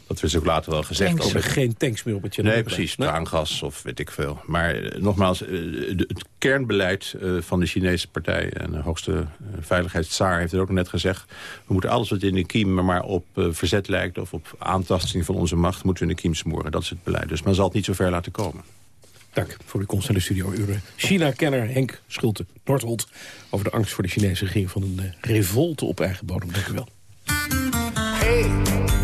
Speaker 8: Dat is ook later wel gezegd.
Speaker 9: Tanks. Over... geen tanks meer op het
Speaker 8: Nee, precies. Traangas of weet ik veel. Maar uh, nogmaals, uh, het kernbeleid van de Chinese partij... en de hoogste veiligheidstsaar heeft het ook net gezegd... we moeten alles wat in de kiem maar op verzet lijkt... of op aantasting van onze macht, moeten we in de kiem smoren. Dat is het beleid. Dus men zal het niet zo ver laten komen.
Speaker 9: Dank voor uw komst naar de studio. Uw China-kenner Henk Schulte Noordholt... over de angst voor de Chinese regering van een uh, revolte op eigen bodem. Dank u wel. Hey,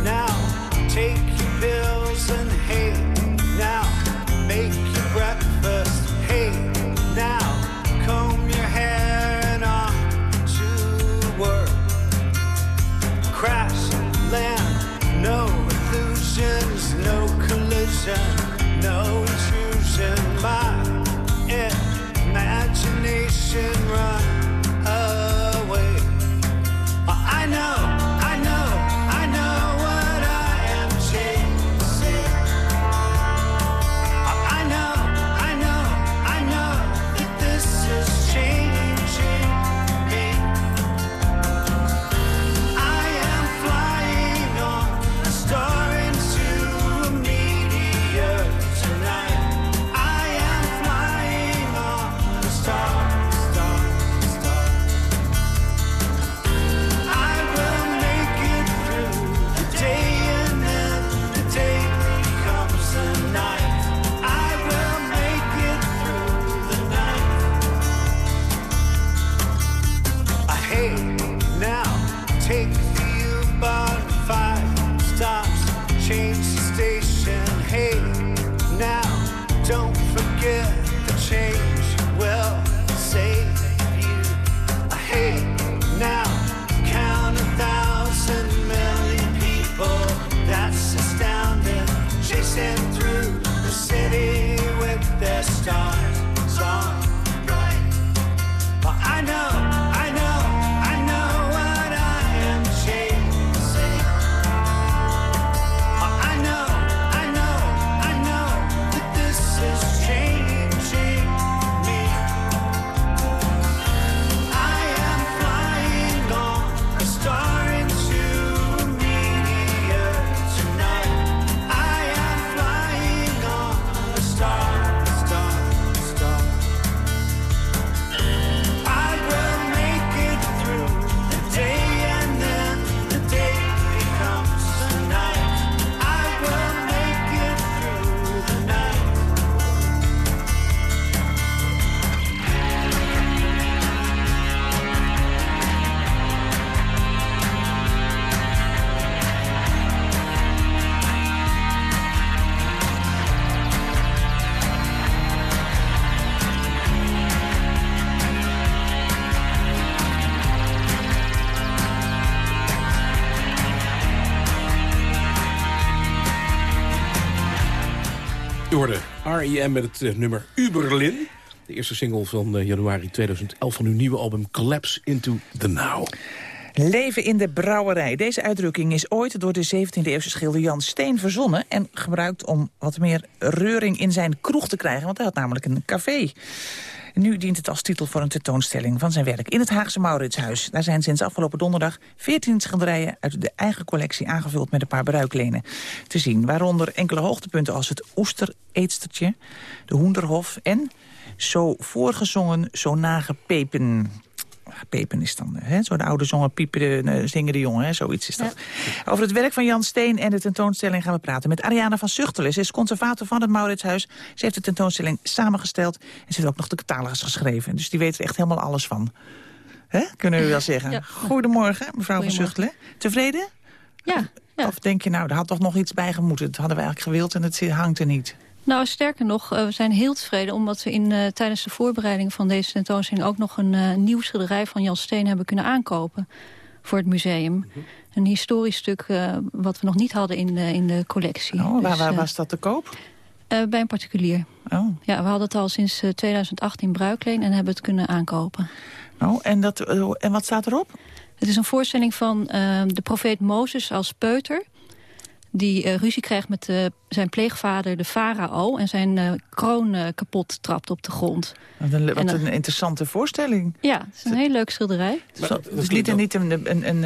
Speaker 9: R.E.M. met het uh, nummer Uberlin.
Speaker 4: De eerste single van januari 2011 van uw nieuwe album Collapse into the Now.
Speaker 5: Leven in de brouwerij. Deze uitdrukking is ooit door de 17e-eeuwse schilder Jan Steen verzonnen... en gebruikt om wat meer reuring in zijn kroeg te krijgen. Want hij had namelijk een café. Nu dient het als titel voor een tentoonstelling van zijn werk in het Haagse Mauritshuis. Daar zijn sinds afgelopen donderdag 14 schilderijen uit de eigen collectie aangevuld met een paar bruiklenen te zien. Waaronder enkele hoogtepunten als het oestereetstertje, de hoenderhof en zo voorgezongen, zo nagepepen. Pepen is dan, hè? zo de oude zongen piepen, eh, zingen de jongen, hè? zoiets is dat. Over het werk van Jan Steen en de tentoonstelling gaan we praten met Ariana van Zuchtelen. Ze is conservator van het Mauritshuis. Ze heeft de tentoonstelling samengesteld en ze heeft ook nog de catalogus geschreven. Dus die weet er echt helemaal alles van. Hè? Kunnen we wel zeggen. Goedemorgen, mevrouw van Zuchtelen. Tevreden?
Speaker 10: Ja, ja.
Speaker 5: Of denk je, nou, er had toch nog iets bij gemoeten. Dat hadden we eigenlijk gewild en het hangt er niet.
Speaker 10: Nou, sterker nog, eh, we zijn heel tevreden... omdat we in, uh, tijdens de voorbereiding van deze tentoonstelling... ook nog een uh, nieuw schilderij van Jan Steen hebben kunnen aankopen... voor het museum. Mhm. Een historisch stuk wat we nog niet hadden in, in de collectie.
Speaker 5: Oh, waar, dus, waar was dat te koop?
Speaker 10: bij een particulier. Oh. Ja, we hadden het al sinds 2018 bruikleen en hebben het kunnen aankopen.
Speaker 5: Oh, en, dat, en wat staat erop?
Speaker 10: Het is een voorstelling van de profeet Mozes als peuter die ruzie krijgt met uh, zijn pleegvader, de farao... en zijn uh, kroon kapot trapt op de grond.
Speaker 5: Wat een, wat een interessante voorstelling.
Speaker 10: Ja, het is een heel leuk schilderij.
Speaker 5: het is niet, niet een, een, een,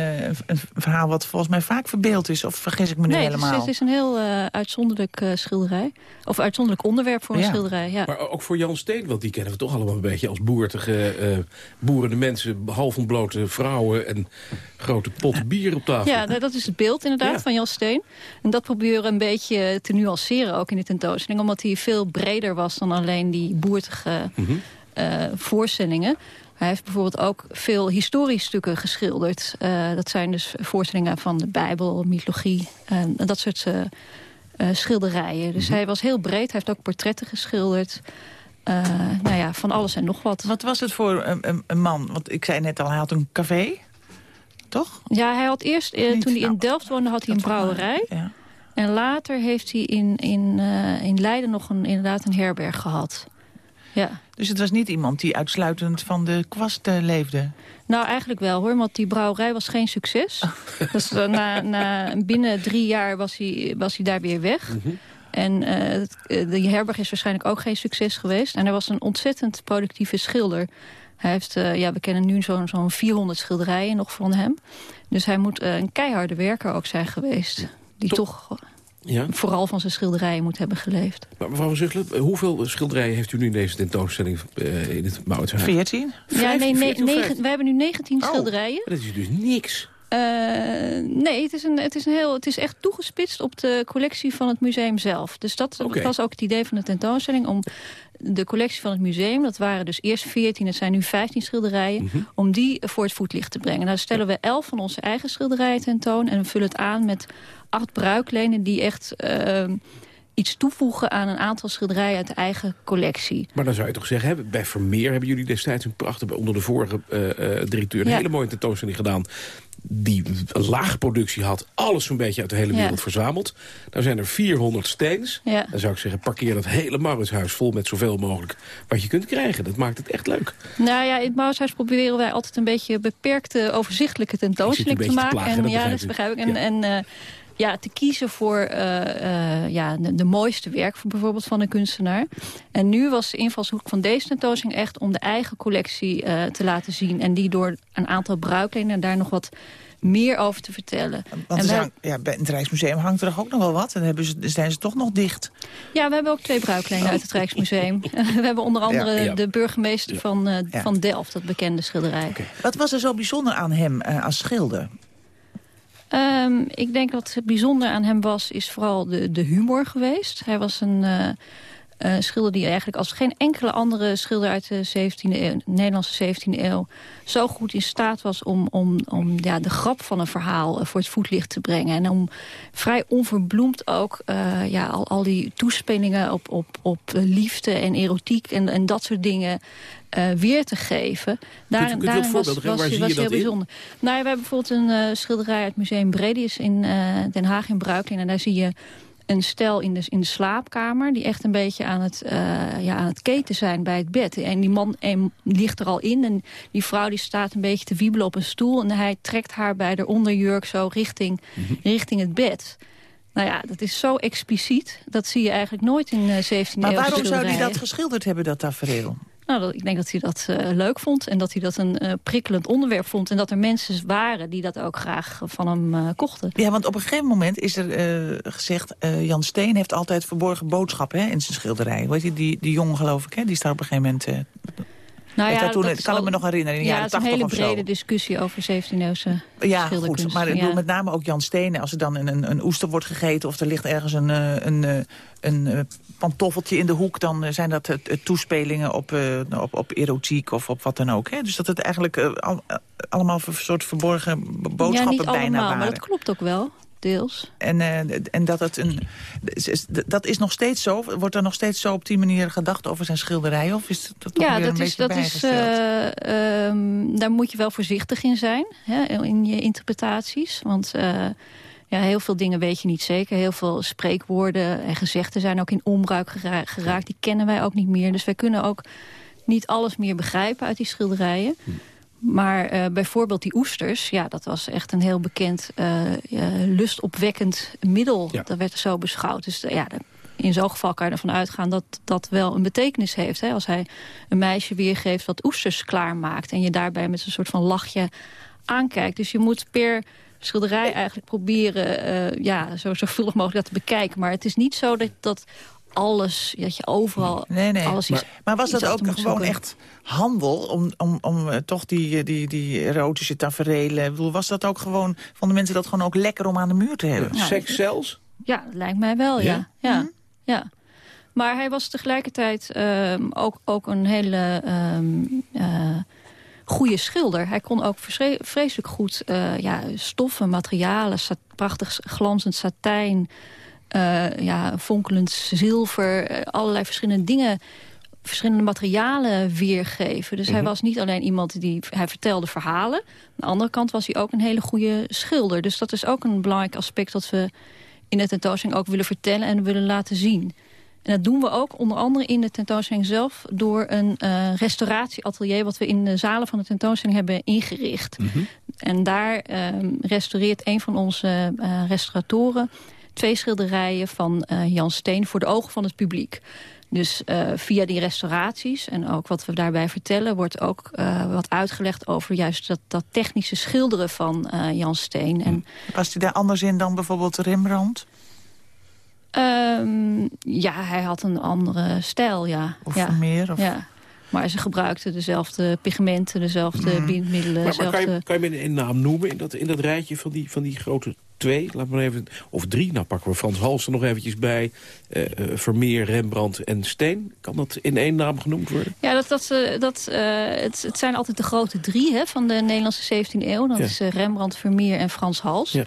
Speaker 5: een, verhaal wat volgens mij vaak verbeeld is. Of vergis ik me nu helemaal?
Speaker 10: Nee, het, is een heel uitzonderlijk schilderij. Of uitzonderlijk onderwerp voor een schilderij, ja.
Speaker 4: Maar ook voor Jan Steen, want die kennen we toch allemaal een beetje... als boertige, boerende mensen, half ontblote vrouwen... en grote pot bier op tafel.
Speaker 10: Ja, dat is het beeld inderdaad van Jan Steen. En dat proberen een beetje te nuanceren ook in de tentoonstelling. Omdat hij veel breder was dan alleen die boertige eh, voorstellingen. Hij heeft bijvoorbeeld ook veel historische stukken geschilderd. Uh, dat zijn dus voorstellingen van de Bijbel, mythologie en dat soort uh, schilderijen. Dus mhm. hij was heel breed. Hij heeft ook portretten geschilderd. nou ja, van alles en nog wat.
Speaker 5: Wat was het voor een, een man? Want ik zei net al, hij had een café toch?
Speaker 10: Ja, hij had eerst, eh, toen hij in Delft woonde, had hij een brouwerij. Ja. En later heeft hij in, in, uh, in Leiden nog een, inderdaad een herberg gehad. Ja.
Speaker 5: Dus het was niet iemand die uitsluitend van de kwast uh, leefde?
Speaker 10: Nou, eigenlijk wel hoor, want die brouwerij was geen succes. dus na, na, binnen drie jaar was hij, was hij daar weer weg. Mm -hmm. En uh, de herberg is waarschijnlijk ook geen succes geweest. En hij was een ontzettend productieve schilder. Hij heeft, uh, ja, we kennen nu zo'n zo'n 400 schilderijen nog van hem. Dus hij moet uh, een keiharde werker ook zijn geweest. Die toch, ja? vooral van zijn schilderijen moet hebben geleefd.
Speaker 4: Maar mevrouw Zuchelen, hoeveel schilderijen heeft u nu in deze tentoonstelling uh, in het Mauritshuis?
Speaker 5: 14?
Speaker 10: Ja, nee, nee, we hebben nu 19 schilderijen.
Speaker 4: Dat is dus niks.
Speaker 10: Uh, nee, het is, een, het, is een heel, het is echt toegespitst op de collectie van het museum zelf. Dus dat okay. was ook het idee van de tentoonstelling... om de collectie van het museum, dat waren dus eerst 14, het zijn nu 15 schilderijen, mhm. om die voor het voetlicht te brengen. Nou stellen we 11 van onze eigen schilderijen tentoon en we vullen het aan met acht bruiklenen die echt... Uh, iets toevoegen aan een aantal schilderijen uit de eigen collectie.
Speaker 4: Maar dan zou je toch zeggen, bij Vermeer hebben jullie destijds een prachtige... onder de vorige uh, directeur een hele mooie tentoonstelling gedaan die een lage productie had, alles zo'n beetje uit de hele wereld verzameld. Dan zijn er 400 steens. Dan zou ik zeggen, parkeer dat hele Mauritshuis vol met zoveel mogelijk wat je kunt krijgen. Dat maakt het echt leuk.
Speaker 10: Nou ja, in het Mauritshuis proberen wij altijd een beetje beperkte, overzichtelijke tentoonstelling te maken.
Speaker 4: en,
Speaker 10: ja, dat begrijp ik. En, en uh, ja, te kiezen voor uh, uh, ja, de, de, mooiste werk bijvoorbeeld van een kunstenaar. En nu was de invalshoek van deze tentoonstelling echt om de eigen collectie uh, te laten zien. En die door een aantal bruiklenen daar nog wat meer over te vertellen.
Speaker 5: Want en wij... ja, bij het Rijksmuseum hangt er ook nog wel wat. En hebben ze, zijn ze toch nog dicht.
Speaker 10: Ja, we hebben ook twee bruiklenen uit het Rijksmuseum. we hebben onder andere de burgemeester van, van Delft, dat bekende schilderij. Okay.
Speaker 5: Wat was er zo bijzonder aan hem als schilder?
Speaker 10: Um, ik denk dat het bijzonder aan hem was, is vooral de, de humor geweest. Hij was een uh, uh, schilder die eigenlijk als geen enkele andere schilder uit de 17e eeuw, Nederlandse 17e eeuw zo goed in staat was om, om, om ja, de grap van een verhaal uh, voor het voetlicht te brengen. En om vrij onverbloemd ook ja, al, al die toespelingen op, op, op liefde en erotiek en, en dat soort dingen uh, weer te geven.
Speaker 4: Daar, daarin was, was, was, was heel bijzonder.
Speaker 10: Nou, we hebben bijvoorbeeld een uh, schilderij uit Museum Bredius in uh, Den Haag in Bruikleen. En daar zie je een stel in de, in de slaapkamer... die echt een beetje aan het, uh, ja, aan het keten zijn bij het bed. En die man en, ligt er al in en die vrouw die staat een beetje te wiebelen op een stoel... en hij trekt haar bij de onderjurk zo richting, mhm. richting het bed... Nou ja, dat is zo expliciet. Dat zie je eigenlijk nooit in uh, 17e
Speaker 5: Maar waarom zou hij dat geschilderd hebben, dat tafereel?
Speaker 10: Nou, ik denk dat hij dat uh, leuk vond en dat hij dat een uh, prikkelend onderwerp vond. En dat er mensen waren die dat ook graag van hem uh, kochten.
Speaker 5: Ja, want op een gegeven moment is er gezegd... Jan Steen heeft altijd verborgen boodschappen hè, in zijn schilderij. Weet je, die, die jongen geloof ik, hè, die staat op een gegeven moment... Nou ja, toen, dat kan ik me nog herinneren. In
Speaker 10: ja,
Speaker 5: het is een
Speaker 10: hele brede discussie over 17e-eeuwse
Speaker 5: Ja, goed. Maar ja. met name ook Jan Steen. Als er dan een, een, een, oester wordt gegeten... of er ligt ergens een, een, een, een pantoffeltje in de hoek... dan zijn dat toespelingen op, op, op erotiek of op wat dan ook. Hè? Dus dat het eigenlijk al, allemaal een soort verborgen boodschappen
Speaker 10: ja,
Speaker 5: niet
Speaker 10: bijna
Speaker 5: allemaal,
Speaker 10: waren. maar dat klopt ook wel deels.
Speaker 5: En, uh, en dat het een. Dat is nog steeds zo. Wordt er nog steeds zo op die manier gedacht over zijn schilderij? Of is dat toch
Speaker 10: ja,
Speaker 5: weer
Speaker 10: dat
Speaker 5: een
Speaker 10: is,
Speaker 5: beetje
Speaker 10: dat is, uh, um, Daar moet je wel voorzichtig in zijn. Hè, in je interpretaties. Want. Uh, ja, heel veel dingen weet je niet zeker. Heel veel spreekwoorden en gezegden zijn ook in onbruik geraakt. Die kennen wij ook niet meer. Dus wij kunnen ook niet alles meer begrijpen uit die schilderijen. Maar uh, bijvoorbeeld die oesters, ja, dat was echt een heel bekend uh, uh, lustopwekkend middel. Ja. Dat werd er zo beschouwd. Dus ja, in zo'n geval kan je ervan uitgaan dat dat wel een betekenis heeft. Hè? Als hij een meisje weergeeft wat oesters klaarmaakt... en je daarbij met een soort van lachje aankijkt. Dus je moet per schilderij eigenlijk proberen... ja, zo zorgvuldig mogelijk dat te bekijken. Maar het is niet zo dat, dat alles, dat je overal
Speaker 5: nee, nee.
Speaker 10: alles
Speaker 5: maar, maar was dat ook gewoon echt handel om, om, om uh, toch die, die, die erotische tafereelen... bedoel, was dat ook gewoon, vonden mensen dat gewoon ook lekker om aan de muur te hebben?
Speaker 4: Ja, Seks zelfs?
Speaker 10: Ja, lijkt mij wel, ja. Ja, ja. Mm -hmm. ja. Maar hij was tegelijkertijd um, ook, ook een hele um, uh, goede schilder. Hij kon ook vreselijk goed uh, ja, stoffen, materialen, prachtig glanzend satijn... Uh, ja, fonkelend zilver, uh, allerlei verschillende dingen verschillende materialen weergeven. Dus hij mhm. was niet alleen iemand die... Hij vertelde verhalen. Aan de andere kant was hij ook een hele goede schilder. Dus dat is ook een belangrijk aspect dat we in de tentoonstelling ook willen vertellen en willen laten zien. En dat doen we ook onder andere in de tentoonstelling zelf... door een uh, restauratieatelier wat we in de zalen van de tentoonstelling hebben ingericht. Mm -hmm. En daar uh, restaureert een van onze uh, restauratoren twee schilderijen van uh, Jan Steen voor de ogen van het publiek. Dus uh, via die restauraties en ook wat we daarbij vertellen... wordt ook uh, wat uitgelegd over juist dat, dat technische schilderen van Jan Steen. En,
Speaker 5: Was hij daar anders in dan bijvoorbeeld Rembrandt?
Speaker 10: Um, ja, hij had een andere stijl, ja.
Speaker 5: Of
Speaker 10: ja.
Speaker 5: meer? Of...
Speaker 10: Ja. Maar ze gebruikten dezelfde pigmenten, dezelfde mm. bindmiddelen.
Speaker 4: Maar, maar kan, je, kan je me een naam noemen in dat, in dat rijtje van die, van die grote twee, laat maar even, of drie. Nou pakken we Frans Hals er nog eventjes bij. Uh, uh, Vermeer, Rembrandt en Steen. Kan dat in één naam genoemd worden?
Speaker 10: Ja, dat, dat, uh, dat, het, het, zijn altijd de grote drie hè, van de Nederlandse 17e eeuw. Dat ja. is Rembrandt, Vermeer en Frans Hals. Ja.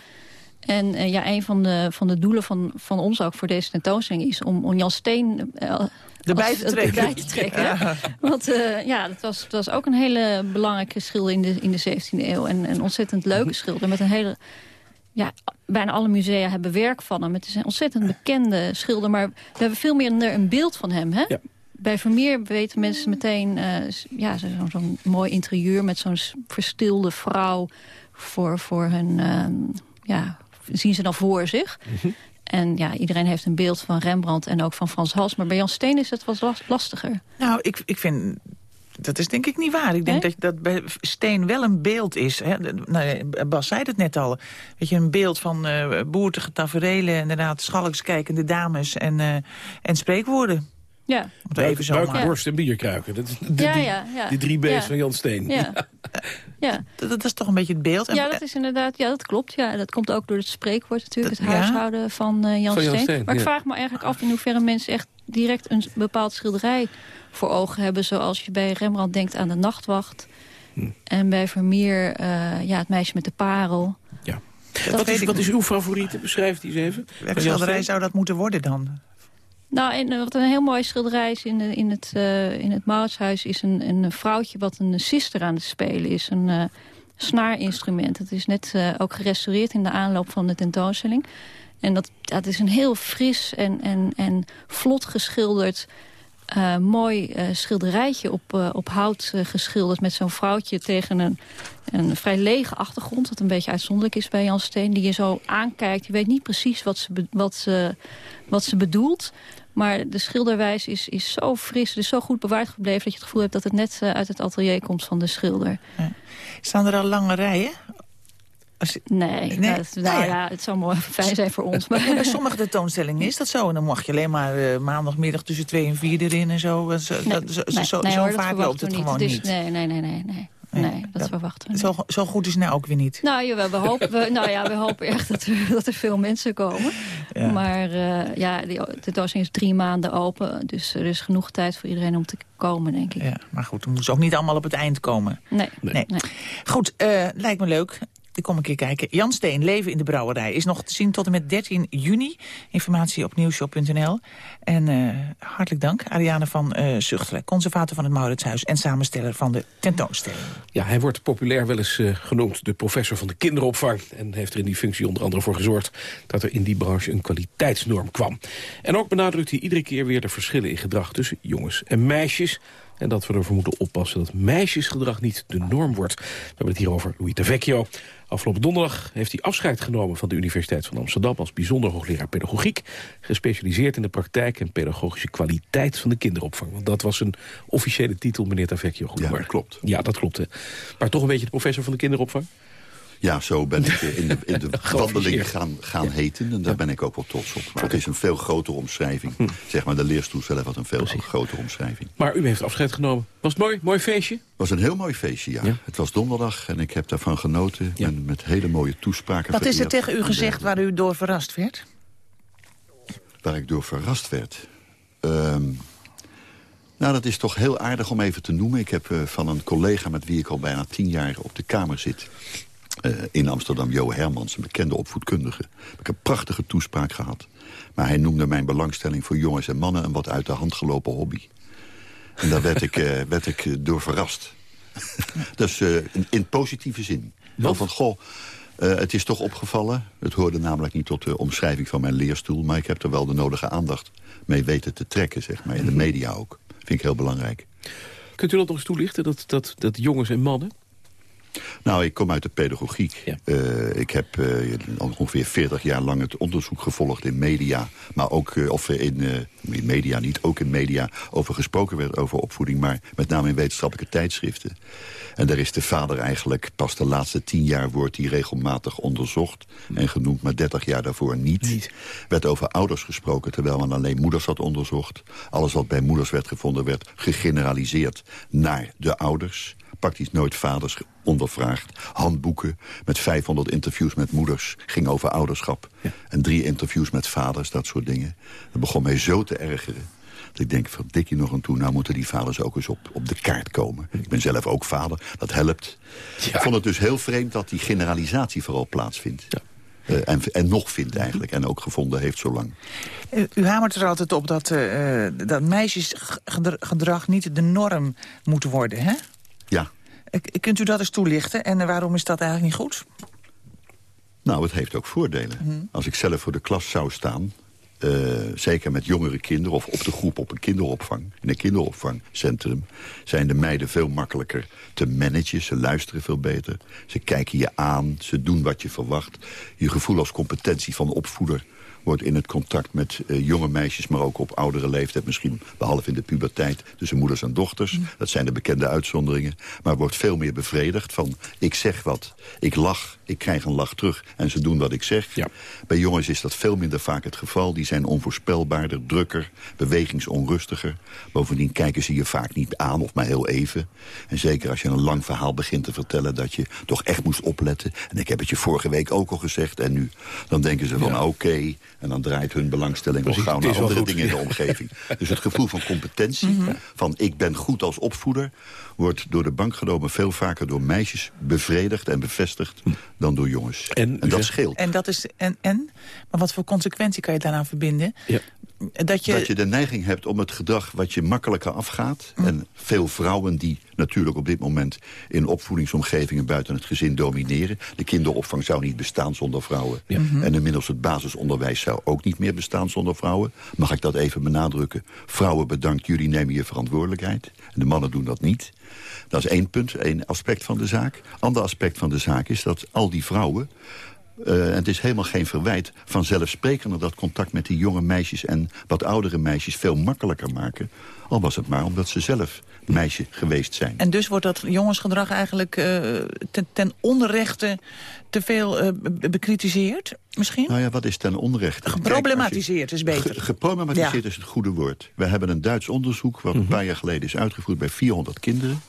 Speaker 10: En ja, een van de, van de doelen van, van ons ook voor deze tentoonstelling is om, om Jan Steen
Speaker 5: erbij te trekken.
Speaker 10: Erbij te trekken. Ja. Want uh, ja, dat was, dat was ook een hele belangrijke schilder in de, in de 17e eeuw. En een ontzettend leuke schilder met een hele ja, bijna alle musea hebben werk van hem. Het is een ontzettend bekende schilder, maar we hebben veel meer een beeld van hem. Hè? Ja. Bij Vermeer weten mensen meteen uh, ja, zo'n zo mooi interieur... met zo'n verstilde vrouw voor, voor hun... Uh, ja, zien ze dan voor zich. Mm -hmm. En ja, iedereen heeft een beeld van Rembrandt en ook van Frans Hals. Maar bij Jan Steen is het wat lastiger.
Speaker 5: Nou, ik, ik vind dat is denk ik niet waar. Ik denk nee? dat, dat bij Steen wel een beeld is. Hè? Nou, Bas zei het net al. Weet je, een beeld van uh, boertige taferelen... inderdaad schalkskijkende dames en, uh, en spreekwoorden.
Speaker 10: Ja.
Speaker 4: Even zo Buik, borst en bierkruiken. Dat is de,
Speaker 10: ja,
Speaker 4: die,
Speaker 10: ja, ja.
Speaker 4: die drie B's ja. van Jan Steen.
Speaker 10: Ja.
Speaker 5: ja. Dat, dat, is toch een beetje het beeld.
Speaker 10: Ja, dat is inderdaad, ja, dat klopt. Ja. Dat komt ook door het spreekwoord natuurlijk. Dat, het huishouden van uh, Jan, van Jan Steen. Steen. Maar ik vraag me eigenlijk af in hoeverre mensen echt direct een bepaald schilderij voor ogen hebben. Zoals je bij Rembrandt denkt aan de nachtwacht. Hm. En bij Vermeer uh, ja, het meisje met de parel.
Speaker 4: Ja. Wat is, wat is uw favoriete? Beschrijf die eens even.
Speaker 5: Welke schilderij zou dat moeten worden dan?
Speaker 10: Nou, en wat een heel mooi schilderij is in, de, in het, uh, in het Mauritshuis... is een, een vrouwtje wat een sister aan het spelen is. Een uh, snaarinstrument. Het is net uh, ook gerestaureerd in de aanloop van de tentoonstelling. En dat, dat is een heel fris en, en, en vlot geschilderd... Uh, mooi uh, schilderijtje op, uh, op hout geschilderd... met zo'n vrouwtje tegen een, een vrij lege achtergrond... wat een beetje uitzonderlijk is bij Jan Steen... die je zo aankijkt. Je weet niet precies wat ze, wat ze, wat ze bedoelt... Maar de schilderwijs is, is zo fris, dus zo goed bewaard gebleven... dat je het gevoel hebt dat het net uit het atelier komt van de schilder. Ja.
Speaker 5: Staan er al lange rijen?
Speaker 10: Nee, nee. Nou, nou ja. het zou mooi fijn zijn voor ons. Maar
Speaker 5: bij sommige tentoonstellingen is dat zo. En dan mag je alleen maar uh, maandagmiddag tussen twee en vier erin en zo. Zo, nee, dat, zo,
Speaker 10: nee,
Speaker 5: zo,
Speaker 10: nee,
Speaker 5: zo
Speaker 10: hoor,
Speaker 5: vaak loopt het, gewoon niet.
Speaker 10: Nee, nee, nee, nee. nee. Nee, dat, dat verwachten we niet.
Speaker 5: Zo, zo, goed is het nou ook weer niet.
Speaker 10: Nou, jawel, we hopen, we, nou ja, we hopen echt dat er, dat er veel mensen komen. Ja. Maar uh, ja, de tentoonstelling is drie maanden open. Dus er is genoeg tijd voor iedereen om te komen, denk ik.
Speaker 5: Ja, maar goed, we moeten ook niet allemaal op het eind komen.
Speaker 10: Nee.
Speaker 5: nee. nee. Goed, uh, lijkt me leuk. Ik kom een keer kijken. Jan Steen, Leven in de Brouwerij, is nog te zien tot en met 13 juni. Informatie op nieuwshop.nl. En uh, hartelijk dank, Ariane van uh, Zuchtelen, conservator van het Mauritshuis... en samensteller van de tentoonstelling.
Speaker 4: Ja, hij wordt populair wel eens uh, genoemd de professor van de kinderopvang... en heeft er in die functie onder andere voor gezorgd... dat er in die branche een kwaliteitsnorm kwam. En ook benadrukt hij iedere keer weer de verschillen in gedrag tussen jongens en meisjes... En dat we ervoor moeten oppassen dat meisjesgedrag niet de norm wordt. We hebben het hier over Louis Vecchio. Afgelopen donderdag heeft hij afscheid genomen van de Universiteit van Amsterdam... als bijzonder hoogleraar pedagogiek. Gespecialiseerd in de praktijk en pedagogische kwaliteit van de kinderopvang. Want dat was een officiële titel, meneer Tavecchio.
Speaker 11: Ja, dat klopt.
Speaker 4: Ja, dat klopt. Hè. Maar toch een beetje de professor van de kinderopvang?
Speaker 11: Ja, zo ben ik in de, in de wandeling gaan, gaan heten. En daar ja. ben ik ook wel trots op. Maar het is een veel grotere omschrijving. Hm. Zeg maar, de leerstoel zelf had een veel Precies. grotere omschrijving.
Speaker 4: Maar u heeft afscheid genomen. Was het mooi? Mooi feestje? Het
Speaker 11: was een heel mooi feestje, ja. ja. Het was donderdag en ik heb daarvan genoten. Ja. En met hele mooie toespraken
Speaker 5: Wat is er tegen u gezegd waar u door verrast werd?
Speaker 11: Waar ik door verrast werd? Um, nou, dat is toch heel aardig om even te noemen. Ik heb uh, van een collega met wie ik al bijna tien jaar op de Kamer zit... Uh, in Amsterdam, Jo Hermans, een bekende opvoedkundige. Ik heb een prachtige toespraak gehad. Maar hij noemde mijn belangstelling voor jongens en mannen... een wat uit de hand gelopen hobby. En daar werd ik, uh, werd ik door verrast. dus uh, in, in, positieve zin. Wel van, goh, het is toch opgevallen. Het hoorde namelijk niet tot de omschrijving van mijn leerstoel... maar ik heb er wel de nodige aandacht mee weten te trekken, zeg maar. In de media ook. Vind ik heel belangrijk.
Speaker 4: Kunt u dat nog eens toelichten, dat, dat, dat jongens en mannen...
Speaker 11: Nou, ik kom uit de pedagogiek.
Speaker 4: Ja.
Speaker 11: Uh, ik heb uh, ongeveer 40 jaar lang het onderzoek gevolgd in media. Maar ook, uh, of in, in, media niet, ook in media over gesproken werd over opvoeding. Maar met name in wetenschappelijke tijdschriften. En daar is de vader eigenlijk pas de laatste tien jaar wordt hij regelmatig onderzocht. En genoemd, maar 30 jaar daarvoor niet.
Speaker 4: niet.
Speaker 11: Werd over ouders gesproken, terwijl men alleen moeders had onderzocht. Alles wat bij moeders werd gevonden werd gegeneraliseerd naar de ouders praktisch nooit vaders ondervraagd. Handboeken met 500 interviews met moeders ging over ouderschap. Ja. En drie interviews met vaders, dat soort dingen. Dat begon mij zo te ergeren. Dat ik denk, verdikkie nog een toe, nou moeten die vaders ook eens op, op de kaart komen. Ik ben zelf ook vader, dat helpt. Ja. Ik vond het dus heel vreemd dat die generalisatie vooral plaatsvindt. Ja. Uh, en, en, nog vindt eigenlijk, en ook gevonden heeft zo lang.
Speaker 5: U, u hamert er altijd op dat, uh, dat meisjesgedrag niet de norm moet worden, hè?
Speaker 11: Ja.
Speaker 5: Kunt u dat eens toelichten? En waarom is dat eigenlijk niet goed?
Speaker 11: Nou, het heeft ook voordelen.
Speaker 5: Mhm.
Speaker 11: Als ik zelf voor de klas zou staan... Uh, zeker met jongere kinderen of op de groep op een kinderopvang... in een kinderopvangcentrum... zijn de meiden veel makkelijker te managen. Ze luisteren veel beter. Ze kijken je aan. Ze doen wat je verwacht. Je gevoel als competentie van opvoeder wordt in het contact met uh, jonge meisjes... maar ook op oudere leeftijd, misschien behalve in de puberteit... tussen moeders en dochters. Mm. Dat zijn de bekende uitzonderingen. Maar wordt veel meer bevredigd van... ik zeg wat, ik lach, ik krijg een lach terug... en ze doen wat ik zeg.
Speaker 4: Ja.
Speaker 11: Bij jongens is dat veel minder vaak het geval. Die zijn onvoorspelbaarder, drukker, bewegingsonrustiger. Bovendien kijken ze je vaak niet aan, of maar heel even. En zeker als je een lang verhaal begint te vertellen... dat je toch echt moest opletten. En ik heb het je vorige week ook al gezegd. En nu, dan denken ze van ja. oké... Okay, en dan draait hun belangstelling wel gauw naar andere dingen in de omgeving. dus het gevoel van competentie, mm -hmm. van ik ben goed als opvoeder... wordt door de bank genomen veel vaker door meisjes bevredigd en bevestigd... dan door jongens.
Speaker 4: En,
Speaker 11: en dat scheelt.
Speaker 5: En, dat is, en, en? Maar wat voor consequentie kan je daaraan verbinden?
Speaker 4: Ja.
Speaker 5: Dat, je...
Speaker 11: dat je de neiging hebt om het gedrag wat je makkelijker afgaat... Mm. en veel vrouwen die natuurlijk op dit moment... in opvoedingsomgevingen buiten het gezin domineren. De kinderopvang zou niet bestaan zonder vrouwen. Mhm. En inmiddels het basisonderwijs zou ook niet meer bestaan zonder vrouwen. Mag ik dat even benadrukken? Vrouwen bedankt, jullie nemen je verantwoordelijkheid. En de mannen doen dat niet. Dat is één punt, één aspect van de zaak. Ander aspect van de zaak is dat al die vrouwen uh, het is helemaal geen verwijt vanzelfsprekender dat contact met die jonge meisjes en wat oudere meisjes veel makkelijker maken. Al was het maar omdat ze zelf meisje geweest zijn.
Speaker 5: En dus wordt dat jongensgedrag eigenlijk uh, ten, ten, onrechte te veel uh, bekritiseerd, misschien?
Speaker 11: Nou ja, wat is ten onrechte?
Speaker 5: Geproblematiseerd is beter.
Speaker 11: geproblematiseerd is het goede woord. We hebben een Duits onderzoek wat een mhm. paar jaar geleden is uitgevoerd bij 400 kinderen.